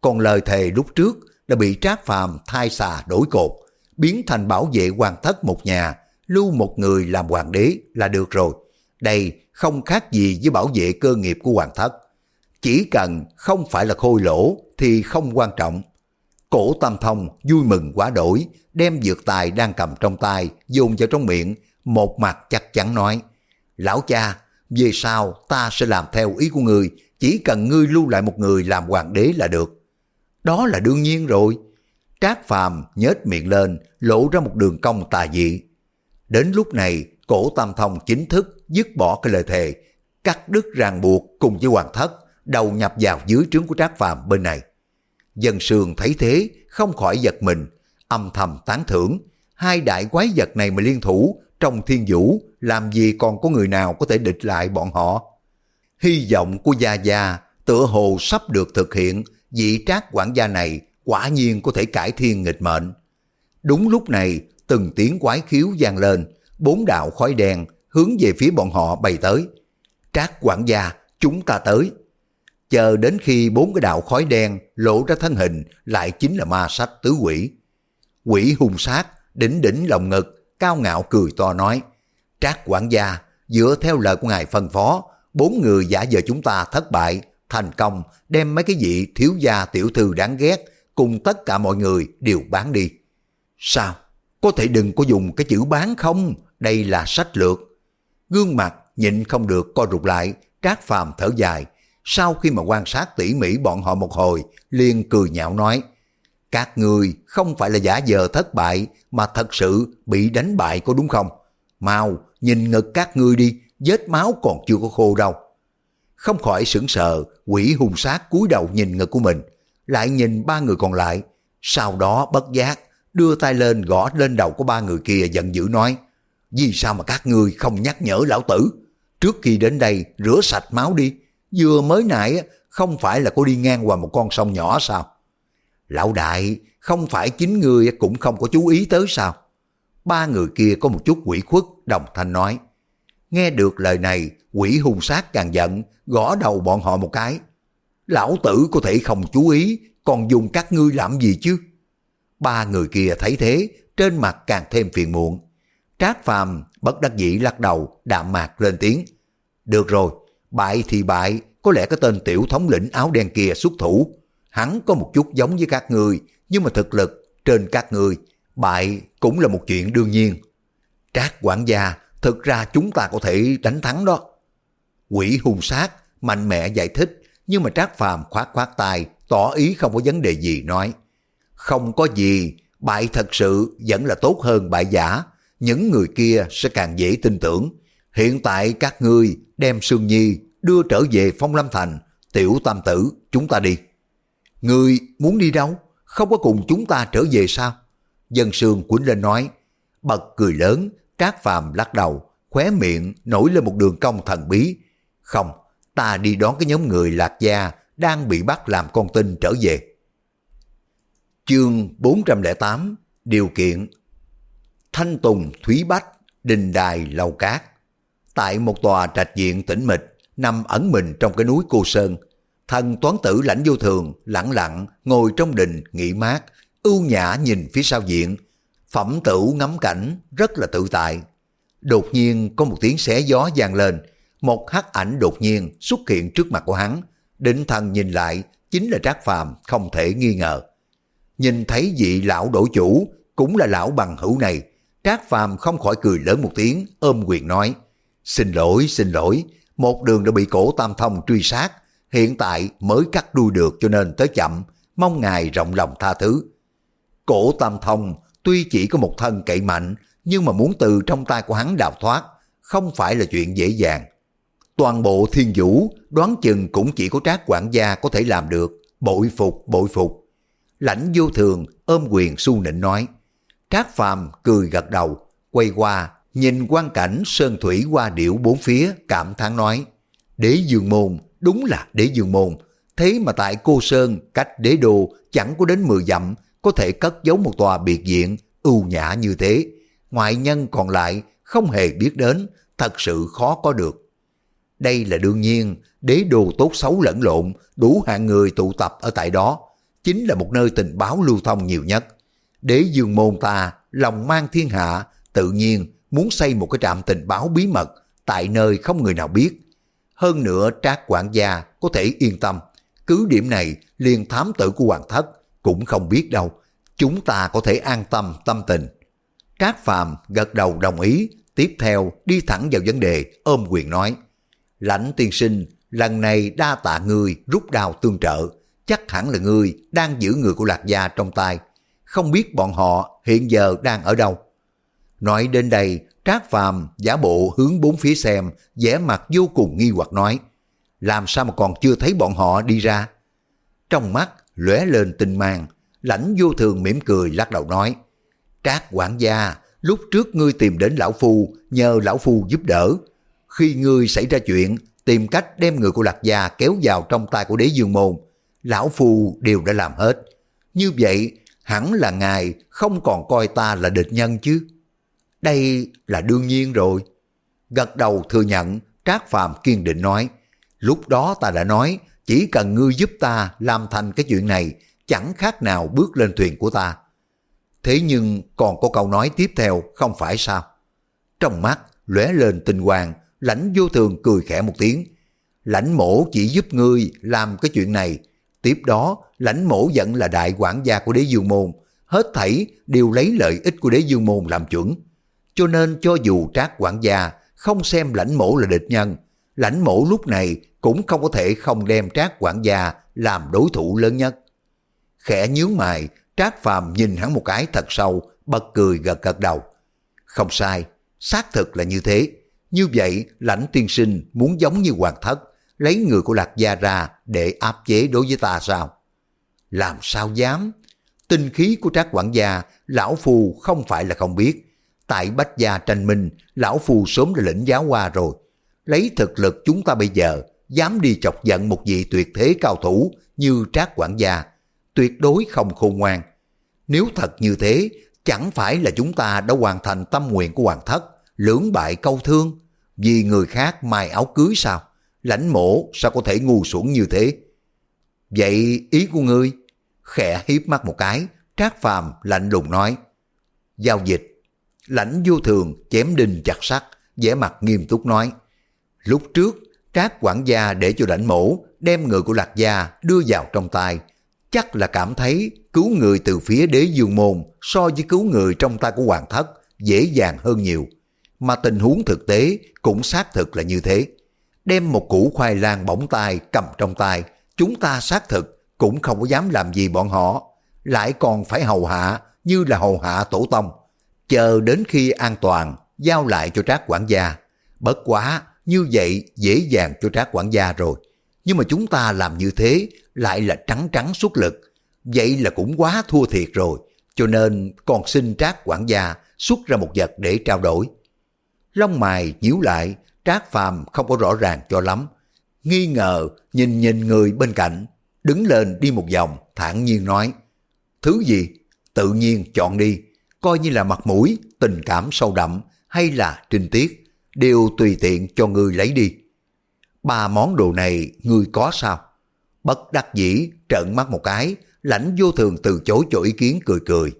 [SPEAKER 1] Còn lời thề lúc trước đã bị Trác Phàm thay xà đổi cột, biến thành bảo vệ hoàng thất một nhà, lưu một người làm hoàng đế là được rồi. Đây không khác gì với bảo vệ cơ nghiệp của hoàng thất. Chỉ cần không phải là khôi lỗ thì không quan trọng. Cổ Tam Thông vui mừng quá đổi, đem dược tài đang cầm trong tay dùng vào trong miệng, một mặt chắc chắn nói, Lão cha, về sau ta sẽ làm theo ý của người chỉ cần ngươi lưu lại một người làm hoàng đế là được. Đó là đương nhiên rồi. Trác Phàm nhếch miệng lên, lộ ra một đường cong tà dị. Đến lúc này, cổ Tam Thông chính thức dứt bỏ cái lời thề, cắt đứt ràng buộc cùng với hoàng thất, đầu nhập vào dưới trướng của Trác Phàm bên này. Dân sương thấy thế, không khỏi giật mình, âm thầm tán thưởng. Hai đại quái vật này mà liên thủ trong thiên vũ, làm gì còn có người nào có thể địch lại bọn họ. Hy vọng của Gia Gia tựa hồ sắp được thực hiện, vị trác quản gia này quả nhiên có thể cải thiên nghịch mệnh. Đúng lúc này, từng tiếng quái khiếu vang lên, bốn đạo khói đen hướng về phía bọn họ bay tới. Trác quản gia, chúng ta tới. Chờ đến khi bốn cái đạo khói đen lộ ra thân hình lại chính là ma sách tứ quỷ. Quỷ hung sát, đỉnh đỉnh lòng ngực, cao ngạo cười to nói. Trác quản gia, dựa theo lời của ngài phân phó, bốn người giả vờ chúng ta thất bại, thành công đem mấy cái vị thiếu gia tiểu thư đáng ghét cùng tất cả mọi người đều bán đi. Sao? Có thể đừng có dùng cái chữ bán không? Đây là sách lược. Gương mặt nhịn không được co rụt lại, trác phàm thở dài. Sau khi mà quan sát tỉ mỉ bọn họ một hồi, liền cười nhạo nói, các người không phải là giả vờ thất bại mà thật sự bị đánh bại có đúng không? Mau, nhìn ngực các ngươi đi, vết máu còn chưa có khô đâu. Không khỏi sững sờ, quỷ hung sát cúi đầu nhìn ngực của mình, lại nhìn ba người còn lại, sau đó bất giác, đưa tay lên gõ lên đầu của ba người kia giận dữ nói, vì sao mà các ngươi không nhắc nhở lão tử? Trước khi đến đây rửa sạch máu đi, vừa mới nãy không phải là có đi ngang qua một con sông nhỏ sao? Lão đại, không phải chính người cũng không có chú ý tới sao? Ba người kia có một chút quỷ khuất, đồng thanh nói. Nghe được lời này, quỷ hung sát càng giận, gõ đầu bọn họ một cái. Lão tử có thể không chú ý, còn dùng các ngươi làm gì chứ? Ba người kia thấy thế, trên mặt càng thêm phiền muộn. Trác Phàm bất đắc dĩ lắc đầu, đạm mạc lên tiếng. Được rồi, bại thì bại, có lẽ cái tên tiểu thống lĩnh áo đen kia xuất thủ. Hắn có một chút giống với các người, nhưng mà thực lực trên các người, bại cũng là một chuyện đương nhiên. Trác quản gia, thực ra chúng ta có thể đánh thắng đó. Quỷ hung sát, mạnh mẽ giải thích, nhưng mà Trác Phàm khoát khoát tay, tỏ ý không có vấn đề gì nói. Không có gì, bại thật sự vẫn là tốt hơn bại giả, những người kia sẽ càng dễ tin tưởng. Hiện tại các ngươi đem Sương Nhi đưa trở về Phong Lâm Thành, tiểu tam tử, chúng ta đi người muốn đi đâu? Không có cùng chúng ta trở về sao? Dân Sương quýnh lên nói, bật cười lớn, Trác Phàm lắc đầu, khóe miệng nổi lên một đường cong thần bí. Không, ta đi đón cái nhóm người lạc gia đang bị bắt làm con tin trở về. Chương 408 Điều kiện Thanh Tùng, Thúy Bách, Đình Đài, Lầu Cát Tại một tòa trạch diện tĩnh mịch nằm ẩn mình trong cái núi Cô Sơn thần toán tử lãnh vô thường, lặng lặng, ngồi trong đình, nghỉ mát. Ưu nhã nhìn phía sau diện. Phẩm tử ngắm cảnh, rất là tự tại. Đột nhiên, có một tiếng xé gió vang lên. Một hắc ảnh đột nhiên xuất hiện trước mặt của hắn. Định thần nhìn lại, chính là trác phàm, không thể nghi ngờ. Nhìn thấy vị lão đổi chủ, cũng là lão bằng hữu này. Trác phàm không khỏi cười lớn một tiếng, ôm quyền nói, xin lỗi xin lỗi, một đường đã bị cổ tam thông truy sát hiện tại mới cắt đuôi được cho nên tới chậm. Mong ngài rộng lòng tha thứ. Cổ tam thông, tuy chỉ có một thân cậy mạnh, nhưng mà muốn từ trong tay của hắn đào thoát, không phải là chuyện dễ dàng. Toàn bộ thiên vũ, đoán chừng cũng chỉ có trác quản gia có thể làm được. Bội phục bội phục. Lãnh vô thường, ôm quyền su nịnh nói. Trác phàm cười gật đầu, quay qua, nhìn quan cảnh sơn thủy qua điệu bốn phía, cảm thán nói. Đế dương môn đúng là đế dương môn thế mà tại cô sơn cách đế đô chẳng có đến 10 dặm có thể cất giấu một tòa biệt viện ưu nhã như thế ngoại nhân còn lại không hề biết đến thật sự khó có được đây là đương nhiên, đế đồ tốt xấu lẫn lộn, đủ hạng người tụ tập ở tại đó, chính là một nơi tình báo lưu thông nhiều nhất. Đế dương môn ta, lòng mang thiên hạ, tự nhiên muốn xây một cái trạm tình báo bí mật tại nơi không người nào biết. Hơn nữa trác quản gia có thể yên tâm, cứ điểm này liền thám tử của hoàng thất cũng không biết đâu. Chúng ta có thể an tâm tâm tình. Trác Phàm gật đầu đồng ý, tiếp theo đi thẳng vào vấn đề ôm quyền nói. Lãnh tiên sinh, lần này đa tạ ngươi rút đào tương trợ, chắc hẳn là ngươi đang giữ người của Lạc Gia trong tay. Không biết bọn họ hiện giờ đang ở đâu. Nói đến đây, Trác Phàm giả bộ hướng bốn phía xem, vẻ mặt vô cùng nghi hoặc nói, làm sao mà còn chưa thấy bọn họ đi ra? Trong mắt lóe lên tinh mang, lãnh vô thường mỉm cười lắc đầu nói, Trác quản gia, lúc trước ngươi tìm đến lão phu, nhờ lão phu giúp đỡ, khi ngươi xảy ra chuyện, tìm cách đem người của Lạc Gia kéo vào trong tay của đế dương môn, lão phu đều đã làm hết. Như vậy, hẳn là ngài không còn coi ta là địch nhân chứ. Đây là đương nhiên rồi. Gật đầu thừa nhận, Trác Phàm kiên định nói, lúc đó ta đã nói, chỉ cần ngươi giúp ta làm thành cái chuyện này, chẳng khác nào bước lên thuyền của ta. Thế nhưng còn có câu nói tiếp theo không phải sao? Trong mắt lóe lên tinh hoàng lãnh vô thường cười khẽ một tiếng. Lãnh mổ chỉ giúp ngươi làm cái chuyện này. Tiếp đó, lãnh mổ vẫn là đại quản gia của đế dương môn. Hết thảy đều lấy lợi ích của đế dương môn làm chuẩn. Cho nên cho dù trác quản gia không xem lãnh mổ là địch nhân, lãnh mổ lúc này cũng không có thể không đem trác quản gia làm đối thủ lớn nhất. Khẽ nhướng mày, trác phàm nhìn hắn một cái thật sâu, bật cười gật gật đầu. Không sai, xác thực là như thế. Như vậy, lãnh tiên sinh muốn giống như hoàng thất, lấy người của lạc gia ra để áp chế đối với ta sao? Làm sao dám? Tinh khí của trác quản gia, lão phù không phải là không biết. Tại Bách Gia tranh minh, lão phù sớm đã lĩnh giáo qua rồi. Lấy thực lực chúng ta bây giờ, dám đi chọc giận một vị tuyệt thế cao thủ như trác quản gia, tuyệt đối không khôn ngoan. Nếu thật như thế, chẳng phải là chúng ta đã hoàn thành tâm nguyện của hoàng thất, lưỡng bại câu thương, vì người khác mai áo cưới sao? Lãnh mổ sao có thể ngu xuẩn như thế? Vậy ý của ngươi? Khẽ hiếp mắt một cái, Trác Phàm lạnh lùng nói. Giao dịch, lãnh vô thường chém đinh chặt sắt, vẻ mặt nghiêm túc nói. Lúc trước, Trác quản gia để cho lãnh mổ đem người của Lạc Gia đưa vào trong tay, chắc là cảm thấy cứu người từ phía đế dương môn so với cứu người trong tay của hoàng thất dễ dàng hơn nhiều. Mà tình huống thực tế cũng xác thực là như thế. Đem một củ khoai lang bỏng tay cầm trong tay, chúng ta xác thực cũng không có dám làm gì bọn họ, lại còn phải hầu hạ như là hầu hạ tổ tông. Chờ đến khi an toàn, giao lại cho trác quản gia. Bất quá, như vậy dễ dàng cho trác quản gia rồi. Nhưng mà chúng ta làm như thế lại là trắng trắng xuất lực. Vậy là cũng quá thua thiệt rồi. Cho nên còn xin trác quản gia xuất ra một vật để trao đổi. Lông mày nhíu lại, trác phàm không có rõ ràng cho lắm. Nghi ngờ nhìn nhìn người bên cạnh, đứng lên đi một vòng, thản nhiên nói. Thứ gì? Tự nhiên chọn đi. Coi như là mặt mũi, tình cảm sâu đậm hay là trinh tiết, đều tùy tiện cho ngươi lấy đi. Ba món đồ này ngươi có sao? Bất đắc dĩ trợn mắt một cái, lãnh vô thường từ chối cho ý kiến cười cười.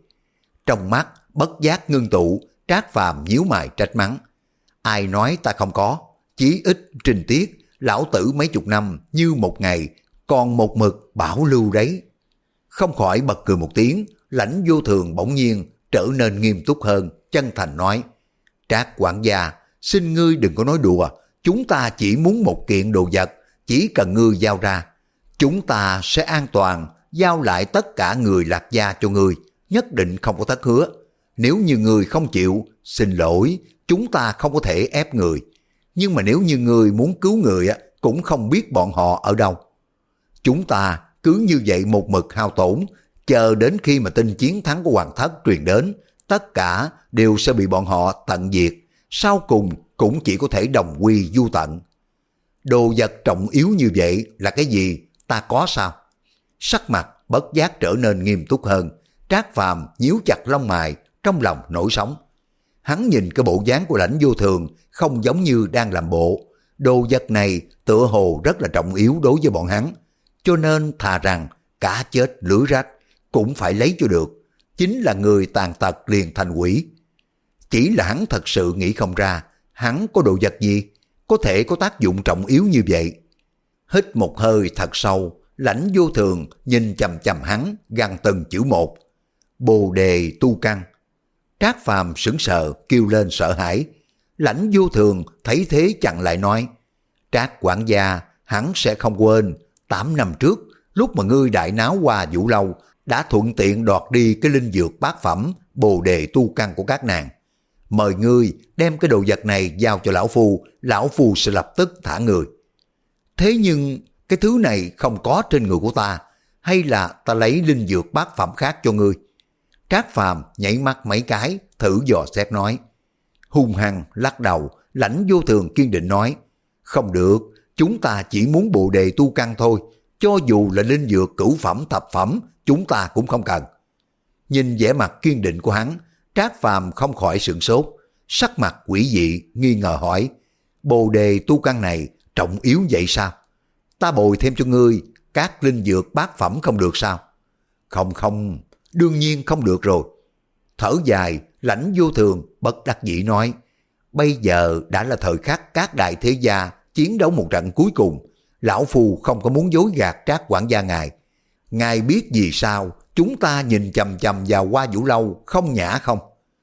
[SPEAKER 1] Trong mắt, bất giác ngưng tụ, trác phàm nhíu mày trách mắng. Ai nói ta không có, chí ít trình tiết, lão tử mấy chục năm như một ngày, còn một mực bảo lưu đấy. Không khỏi bật cười một tiếng, lãnh vô thường bỗng nhiên trở nên nghiêm túc hơn, chân thành nói. Trác quản gia, xin ngươi đừng có nói đùa, chúng ta chỉ muốn một kiện đồ vật, chỉ cần ngươi giao ra. Chúng ta sẽ an toàn, giao lại tất cả người lạc gia cho ngươi, nhất định không có thất hứa. Nếu như người không chịu, xin lỗi, chúng ta không có thể ép người. Nhưng mà nếu như người muốn cứu người, cũng không biết bọn họ ở đâu. Chúng ta cứ như vậy một mực hao tổn, chờ đến khi mà tin chiến thắng của Hoàng Thất truyền đến, tất cả đều sẽ bị bọn họ tận diệt, sau cùng cũng chỉ có thể đồng quy du tận. Đồ vật trọng yếu như vậy là cái gì, ta có sao? Sắc mặt bất giác trở nên nghiêm túc hơn, Trác Phàm nhíu chặt lông mày, trong lòng nổi sóng. Hắn nhìn cái bộ dáng của lãnh vô thường không giống như đang làm bộ. Đồ vật này tựa hồ rất là trọng yếu đối với bọn hắn. Cho nên thà rằng cả chết lưới rách cũng phải lấy cho được. Chính là người tàn tật liền thành quỷ. Chỉ là hắn thật sự nghĩ không ra hắn có đồ vật gì có thể có tác dụng trọng yếu như vậy. Hít một hơi thật sâu, lãnh vô thường nhìn chầm chầm hắn găng từng chữ một. Bồ đề tu căn. Trác phàm sững sờ kêu lên sợ hãi. Lãnh vô thường thấy thế chặn lại nói. Trác quản gia hắn sẽ không quên. Tám năm trước lúc mà ngươi đại náo qua vũ lâu đã thuận tiện đoạt đi cái linh dược bát phẩm bồ đề tu căn của các nàng. Mời ngươi đem cái đồ vật này giao cho lão phu, lão phu sẽ lập tức thả người. Thế nhưng cái thứ này không có trên người của ta, hay là ta lấy linh dược bát phẩm khác cho ngươi? Trác Phàm nhảy mắt mấy cái, thử dò xét nói. Hung hăng lắc đầu, lãnh vô thường kiên định nói. Không được, chúng ta chỉ muốn bồ đề tu căn thôi, cho dù là linh dược cửu phẩm thập phẩm, chúng ta cũng không cần. Nhìn vẻ mặt kiên định của hắn, Trác Phàm không khỏi sửng sốt, sắc mặt quỷ dị, nghi ngờ hỏi. Bồ đề tu căn này trọng yếu vậy sao? Ta bồi thêm cho ngươi, các linh dược bát phẩm không được sao? Không không, đương nhiên không được rồi. Thở dài, lãnh vô thường, bất đắc dĩ nói, bây giờ đã là thời khắc các đại thế gia chiến đấu một trận cuối cùng. Lão Phu không có muốn dối gạt trác quản gia ngài. Ngài biết vì sao chúng ta nhìn chầm chầm vào qua vũ lâu không nhã không?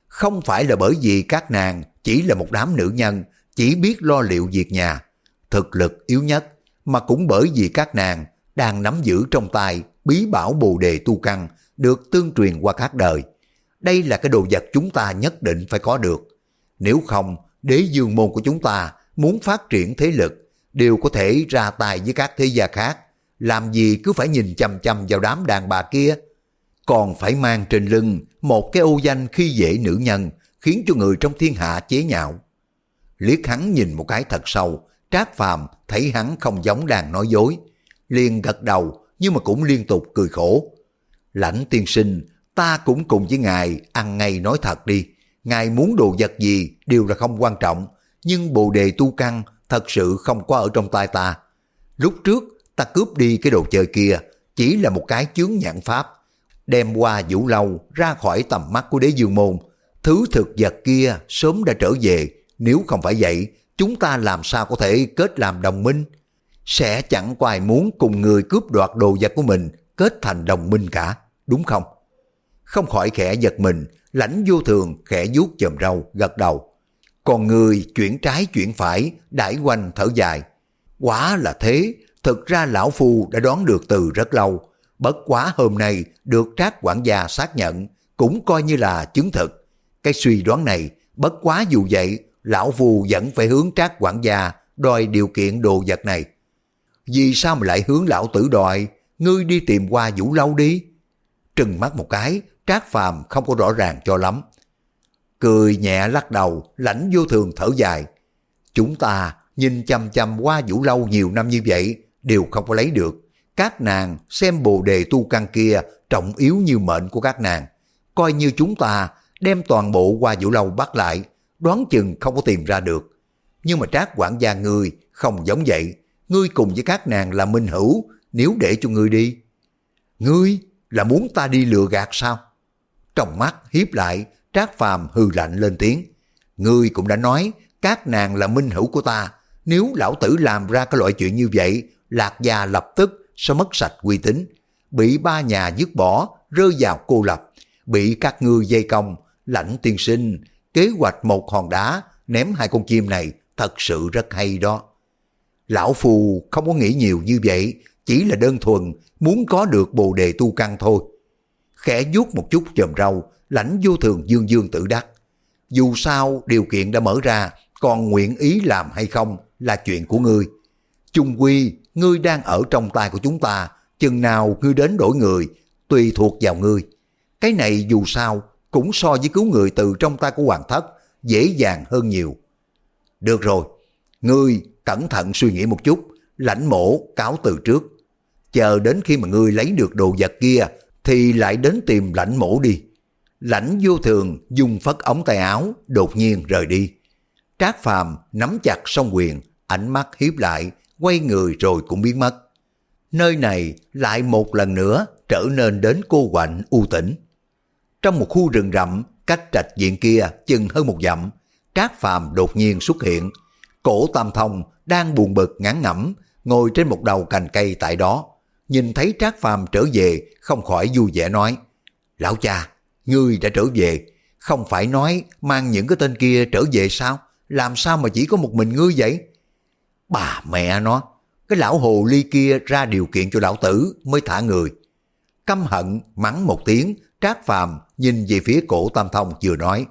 [SPEAKER 1] Không phải là bởi vì các nàng chỉ là một đám nữ nhân, chỉ biết lo liệu việc nhà, thực lực yếu nhất, mà cũng bởi vì các nàng đang nắm giữ trong tay bí bảo bồ đề tu căn được tương truyền qua các đời. Đây là cái đồ vật chúng ta nhất định phải có được. Nếu không, đế dương môn của chúng ta muốn phát triển thế lực, đều có thể ra tay với các thế gia khác. Làm gì cứ phải nhìn chăm chăm vào đám đàn bà kia. Còn phải mang trên lưng một cái ô danh khi dễ nữ nhân, khiến cho người trong thiên hạ chế nhạo. Liếc hắn nhìn một cái thật sâu, Trác Phàm thấy hắn không giống đang nói dối, liền gật đầu nhưng mà cũng liên tục cười khổ. Lãnh tiên sinh, ta cũng cùng với ngài ăn ngay nói thật đi. Ngài muốn đồ vật gì đều là không quan trọng, nhưng bồ đề tu căn thật sự không có ở trong tay ta. Lúc trước ta cướp đi cái đồ chơi kia, chỉ là một cái chướng nhãn pháp, đem qua vũ lâu ra khỏi tầm mắt của đế dương môn. Thứ thực vật kia sớm đã trở về, nếu không phải vậy, chúng ta làm sao có thể kết làm đồng minh? Sẽ chẳng có ai muốn cùng người cướp đoạt đồ vật của mình kết thành đồng minh cả, đúng không? Không khỏi khẽ giật mình, lãnh vô thường khẽ vuốt chòm râu, gật đầu. Còn người chuyển trái chuyển phải, đãi quanh thở dài. quá là thế, thực ra lão phu đã đoán được từ rất lâu. Bất quá hôm nay được trác quản gia xác nhận, cũng coi như là chứng thực. Cái suy đoán này, bất quá dù vậy, lão phu vẫn phải hướng trác quản gia đòi điều kiện đồ vật này. Vì sao mà lại hướng lão tử đòi, ngươi đi tìm qua vũ lâu đi. Trừng mắt một cái, trác phàm không có rõ ràng cho lắm. Cười nhẹ lắc đầu, lãnh vô thường thở dài. Chúng ta nhìn chăm chăm qua vũ lâu nhiều năm như vậy, đều không có lấy được. Các nàng xem bồ đề tu căn kia trọng yếu như mệnh của các nàng. Coi như chúng ta đem toàn bộ qua vũ lâu bắt lại, đoán chừng không có tìm ra được. Nhưng mà trác quản gia ngươi không giống vậy. Ngươi cùng với các nàng là minh hữu, nếu để cho ngươi đi. Ngươi là muốn ta đi lừa gạt sao? Trong mắt hiếp lại, Trác Phàm hư lạnh lên tiếng. Ngươi cũng đã nói, các nàng là minh hữu của ta. Nếu lão tử làm ra cái loại chuyện như vậy, Lạc Gia lập tức sẽ mất sạch uy tín. Bị ba nhà dứt bỏ, rơi vào cô lập. Bị các ngươi dây công, lãnh tiên sinh, kế hoạch một hòn đá, ném hai con chim này, thật sự rất hay đó. Lão Phù không có nghĩ nhiều như vậy, chỉ là đơn thuần muốn có được bồ đề tu căn thôi. Khẽ vuốt một chút chòm râu lãnh vô thường dương dương tự đắc. Dù sao điều kiện đã mở ra, còn nguyện ý làm hay không là chuyện của ngươi. Trung quy, ngươi đang ở trong tay của chúng ta, chừng nào ngươi đến đổi người, tùy thuộc vào ngươi. Cái này dù sao cũng so với cứu người từ trong tay của hoàng thất dễ dàng hơn nhiều. Được rồi, ngươi cẩn thận suy nghĩ một chút, lãnh mổ cáo từ trước. Chờ đến khi mà ngươi lấy được đồ vật kia thì lại đến tìm lãnh mổ đi. Lãnh vô thường dùng phất ống tay áo, đột nhiên rời đi. Trác phàm nắm chặt song quyền, ánh mắt hiếp lại, quay người rồi cũng biến mất. Nơi này lại một lần nữa trở nên đến cô quạnh u tĩnh. Trong một khu rừng rậm, cách trạch diện kia chừng hơn một dặm, Trác phàm đột nhiên xuất hiện. Cổ tam thông đang buồn bực ngán ngẩm, ngồi trên một đầu cành cây tại đó. Nhìn thấy Trác phàm trở về, không khỏi vui vẻ nói, Lão cha, Ngươi đã trở về, không phải nói mang những cái tên kia trở về sao? Làm sao mà chỉ có một mình ngươi vậy? Bà mẹ nó, cái lão hồ ly kia ra điều kiện cho lão tử mới thả người. Căm hận mắng một tiếng, trác phàm nhìn về phía cổ tam thông vừa nói.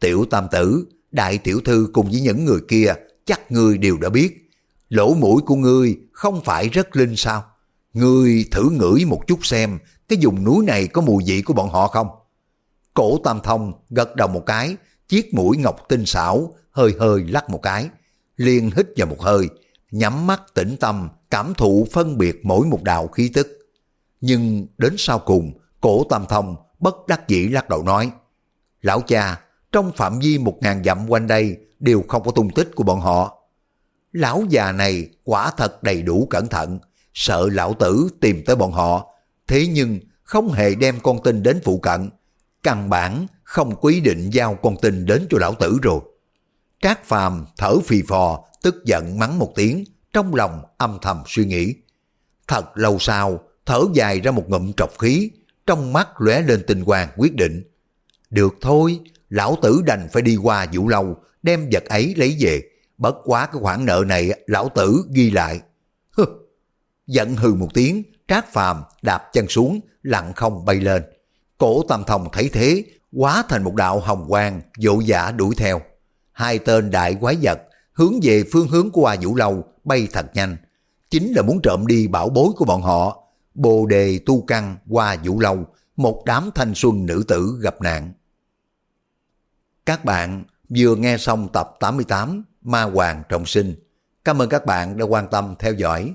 [SPEAKER 1] Tiểu tam tử, đại tiểu thư cùng với những người kia chắc ngươi đều đã biết. Lỗ mũi của ngươi không phải rất linh sao? Ngươi thử ngửi một chút xem cái vùng núi này có mùi vị của bọn họ không? Cổ tam thông gật đầu một cái, chiếc mũi ngọc tinh xảo, hơi hơi lắc một cái. liền hít vào một hơi, nhắm mắt tĩnh tâm, cảm thụ phân biệt mỗi một đạo khí tức. Nhưng đến sau cùng, cổ tam thông bất đắc dĩ lắc đầu nói, Lão cha, trong phạm vi một ngàn dặm quanh đây đều không có tung tích của bọn họ. Lão già này quả thật đầy đủ cẩn thận, sợ lão tử tìm tới bọn họ, thế nhưng không hề đem con tin đến phụ cận, căn bản không quy định giao con tin đến cho lão tử rồi. Trác Phàm thở phì phò, tức giận mắng một tiếng, trong lòng âm thầm suy nghĩ. Thật lâu sau, thở dài ra một ngụm trọc khí, trong mắt lóe lên tinh quang quyết định. Được thôi, lão tử đành phải đi qua vũ lâu, đem vật ấy lấy về, bất quá cái khoản nợ này lão tử ghi lại. Giận hừ một tiếng, Trác Phàm đạp chân xuống, lặng không bay lên. Cổ Tam Thông thấy thế, quá thành một đạo hồng quang, dỗ dã đuổi theo. hai tên đại quái vật hướng về phương hướng của Hoa Vũ Lâu bay thật nhanh. Chính là muốn trộm đi bảo bối của bọn họ. Bồ đề tu căn Hoa Vũ Lâu, một đám thanh xuân nữ tử gặp nạn. Các bạn vừa nghe xong tập 88 Ma Hoàng Trọng Sinh. Cảm ơn các bạn đã quan tâm theo dõi.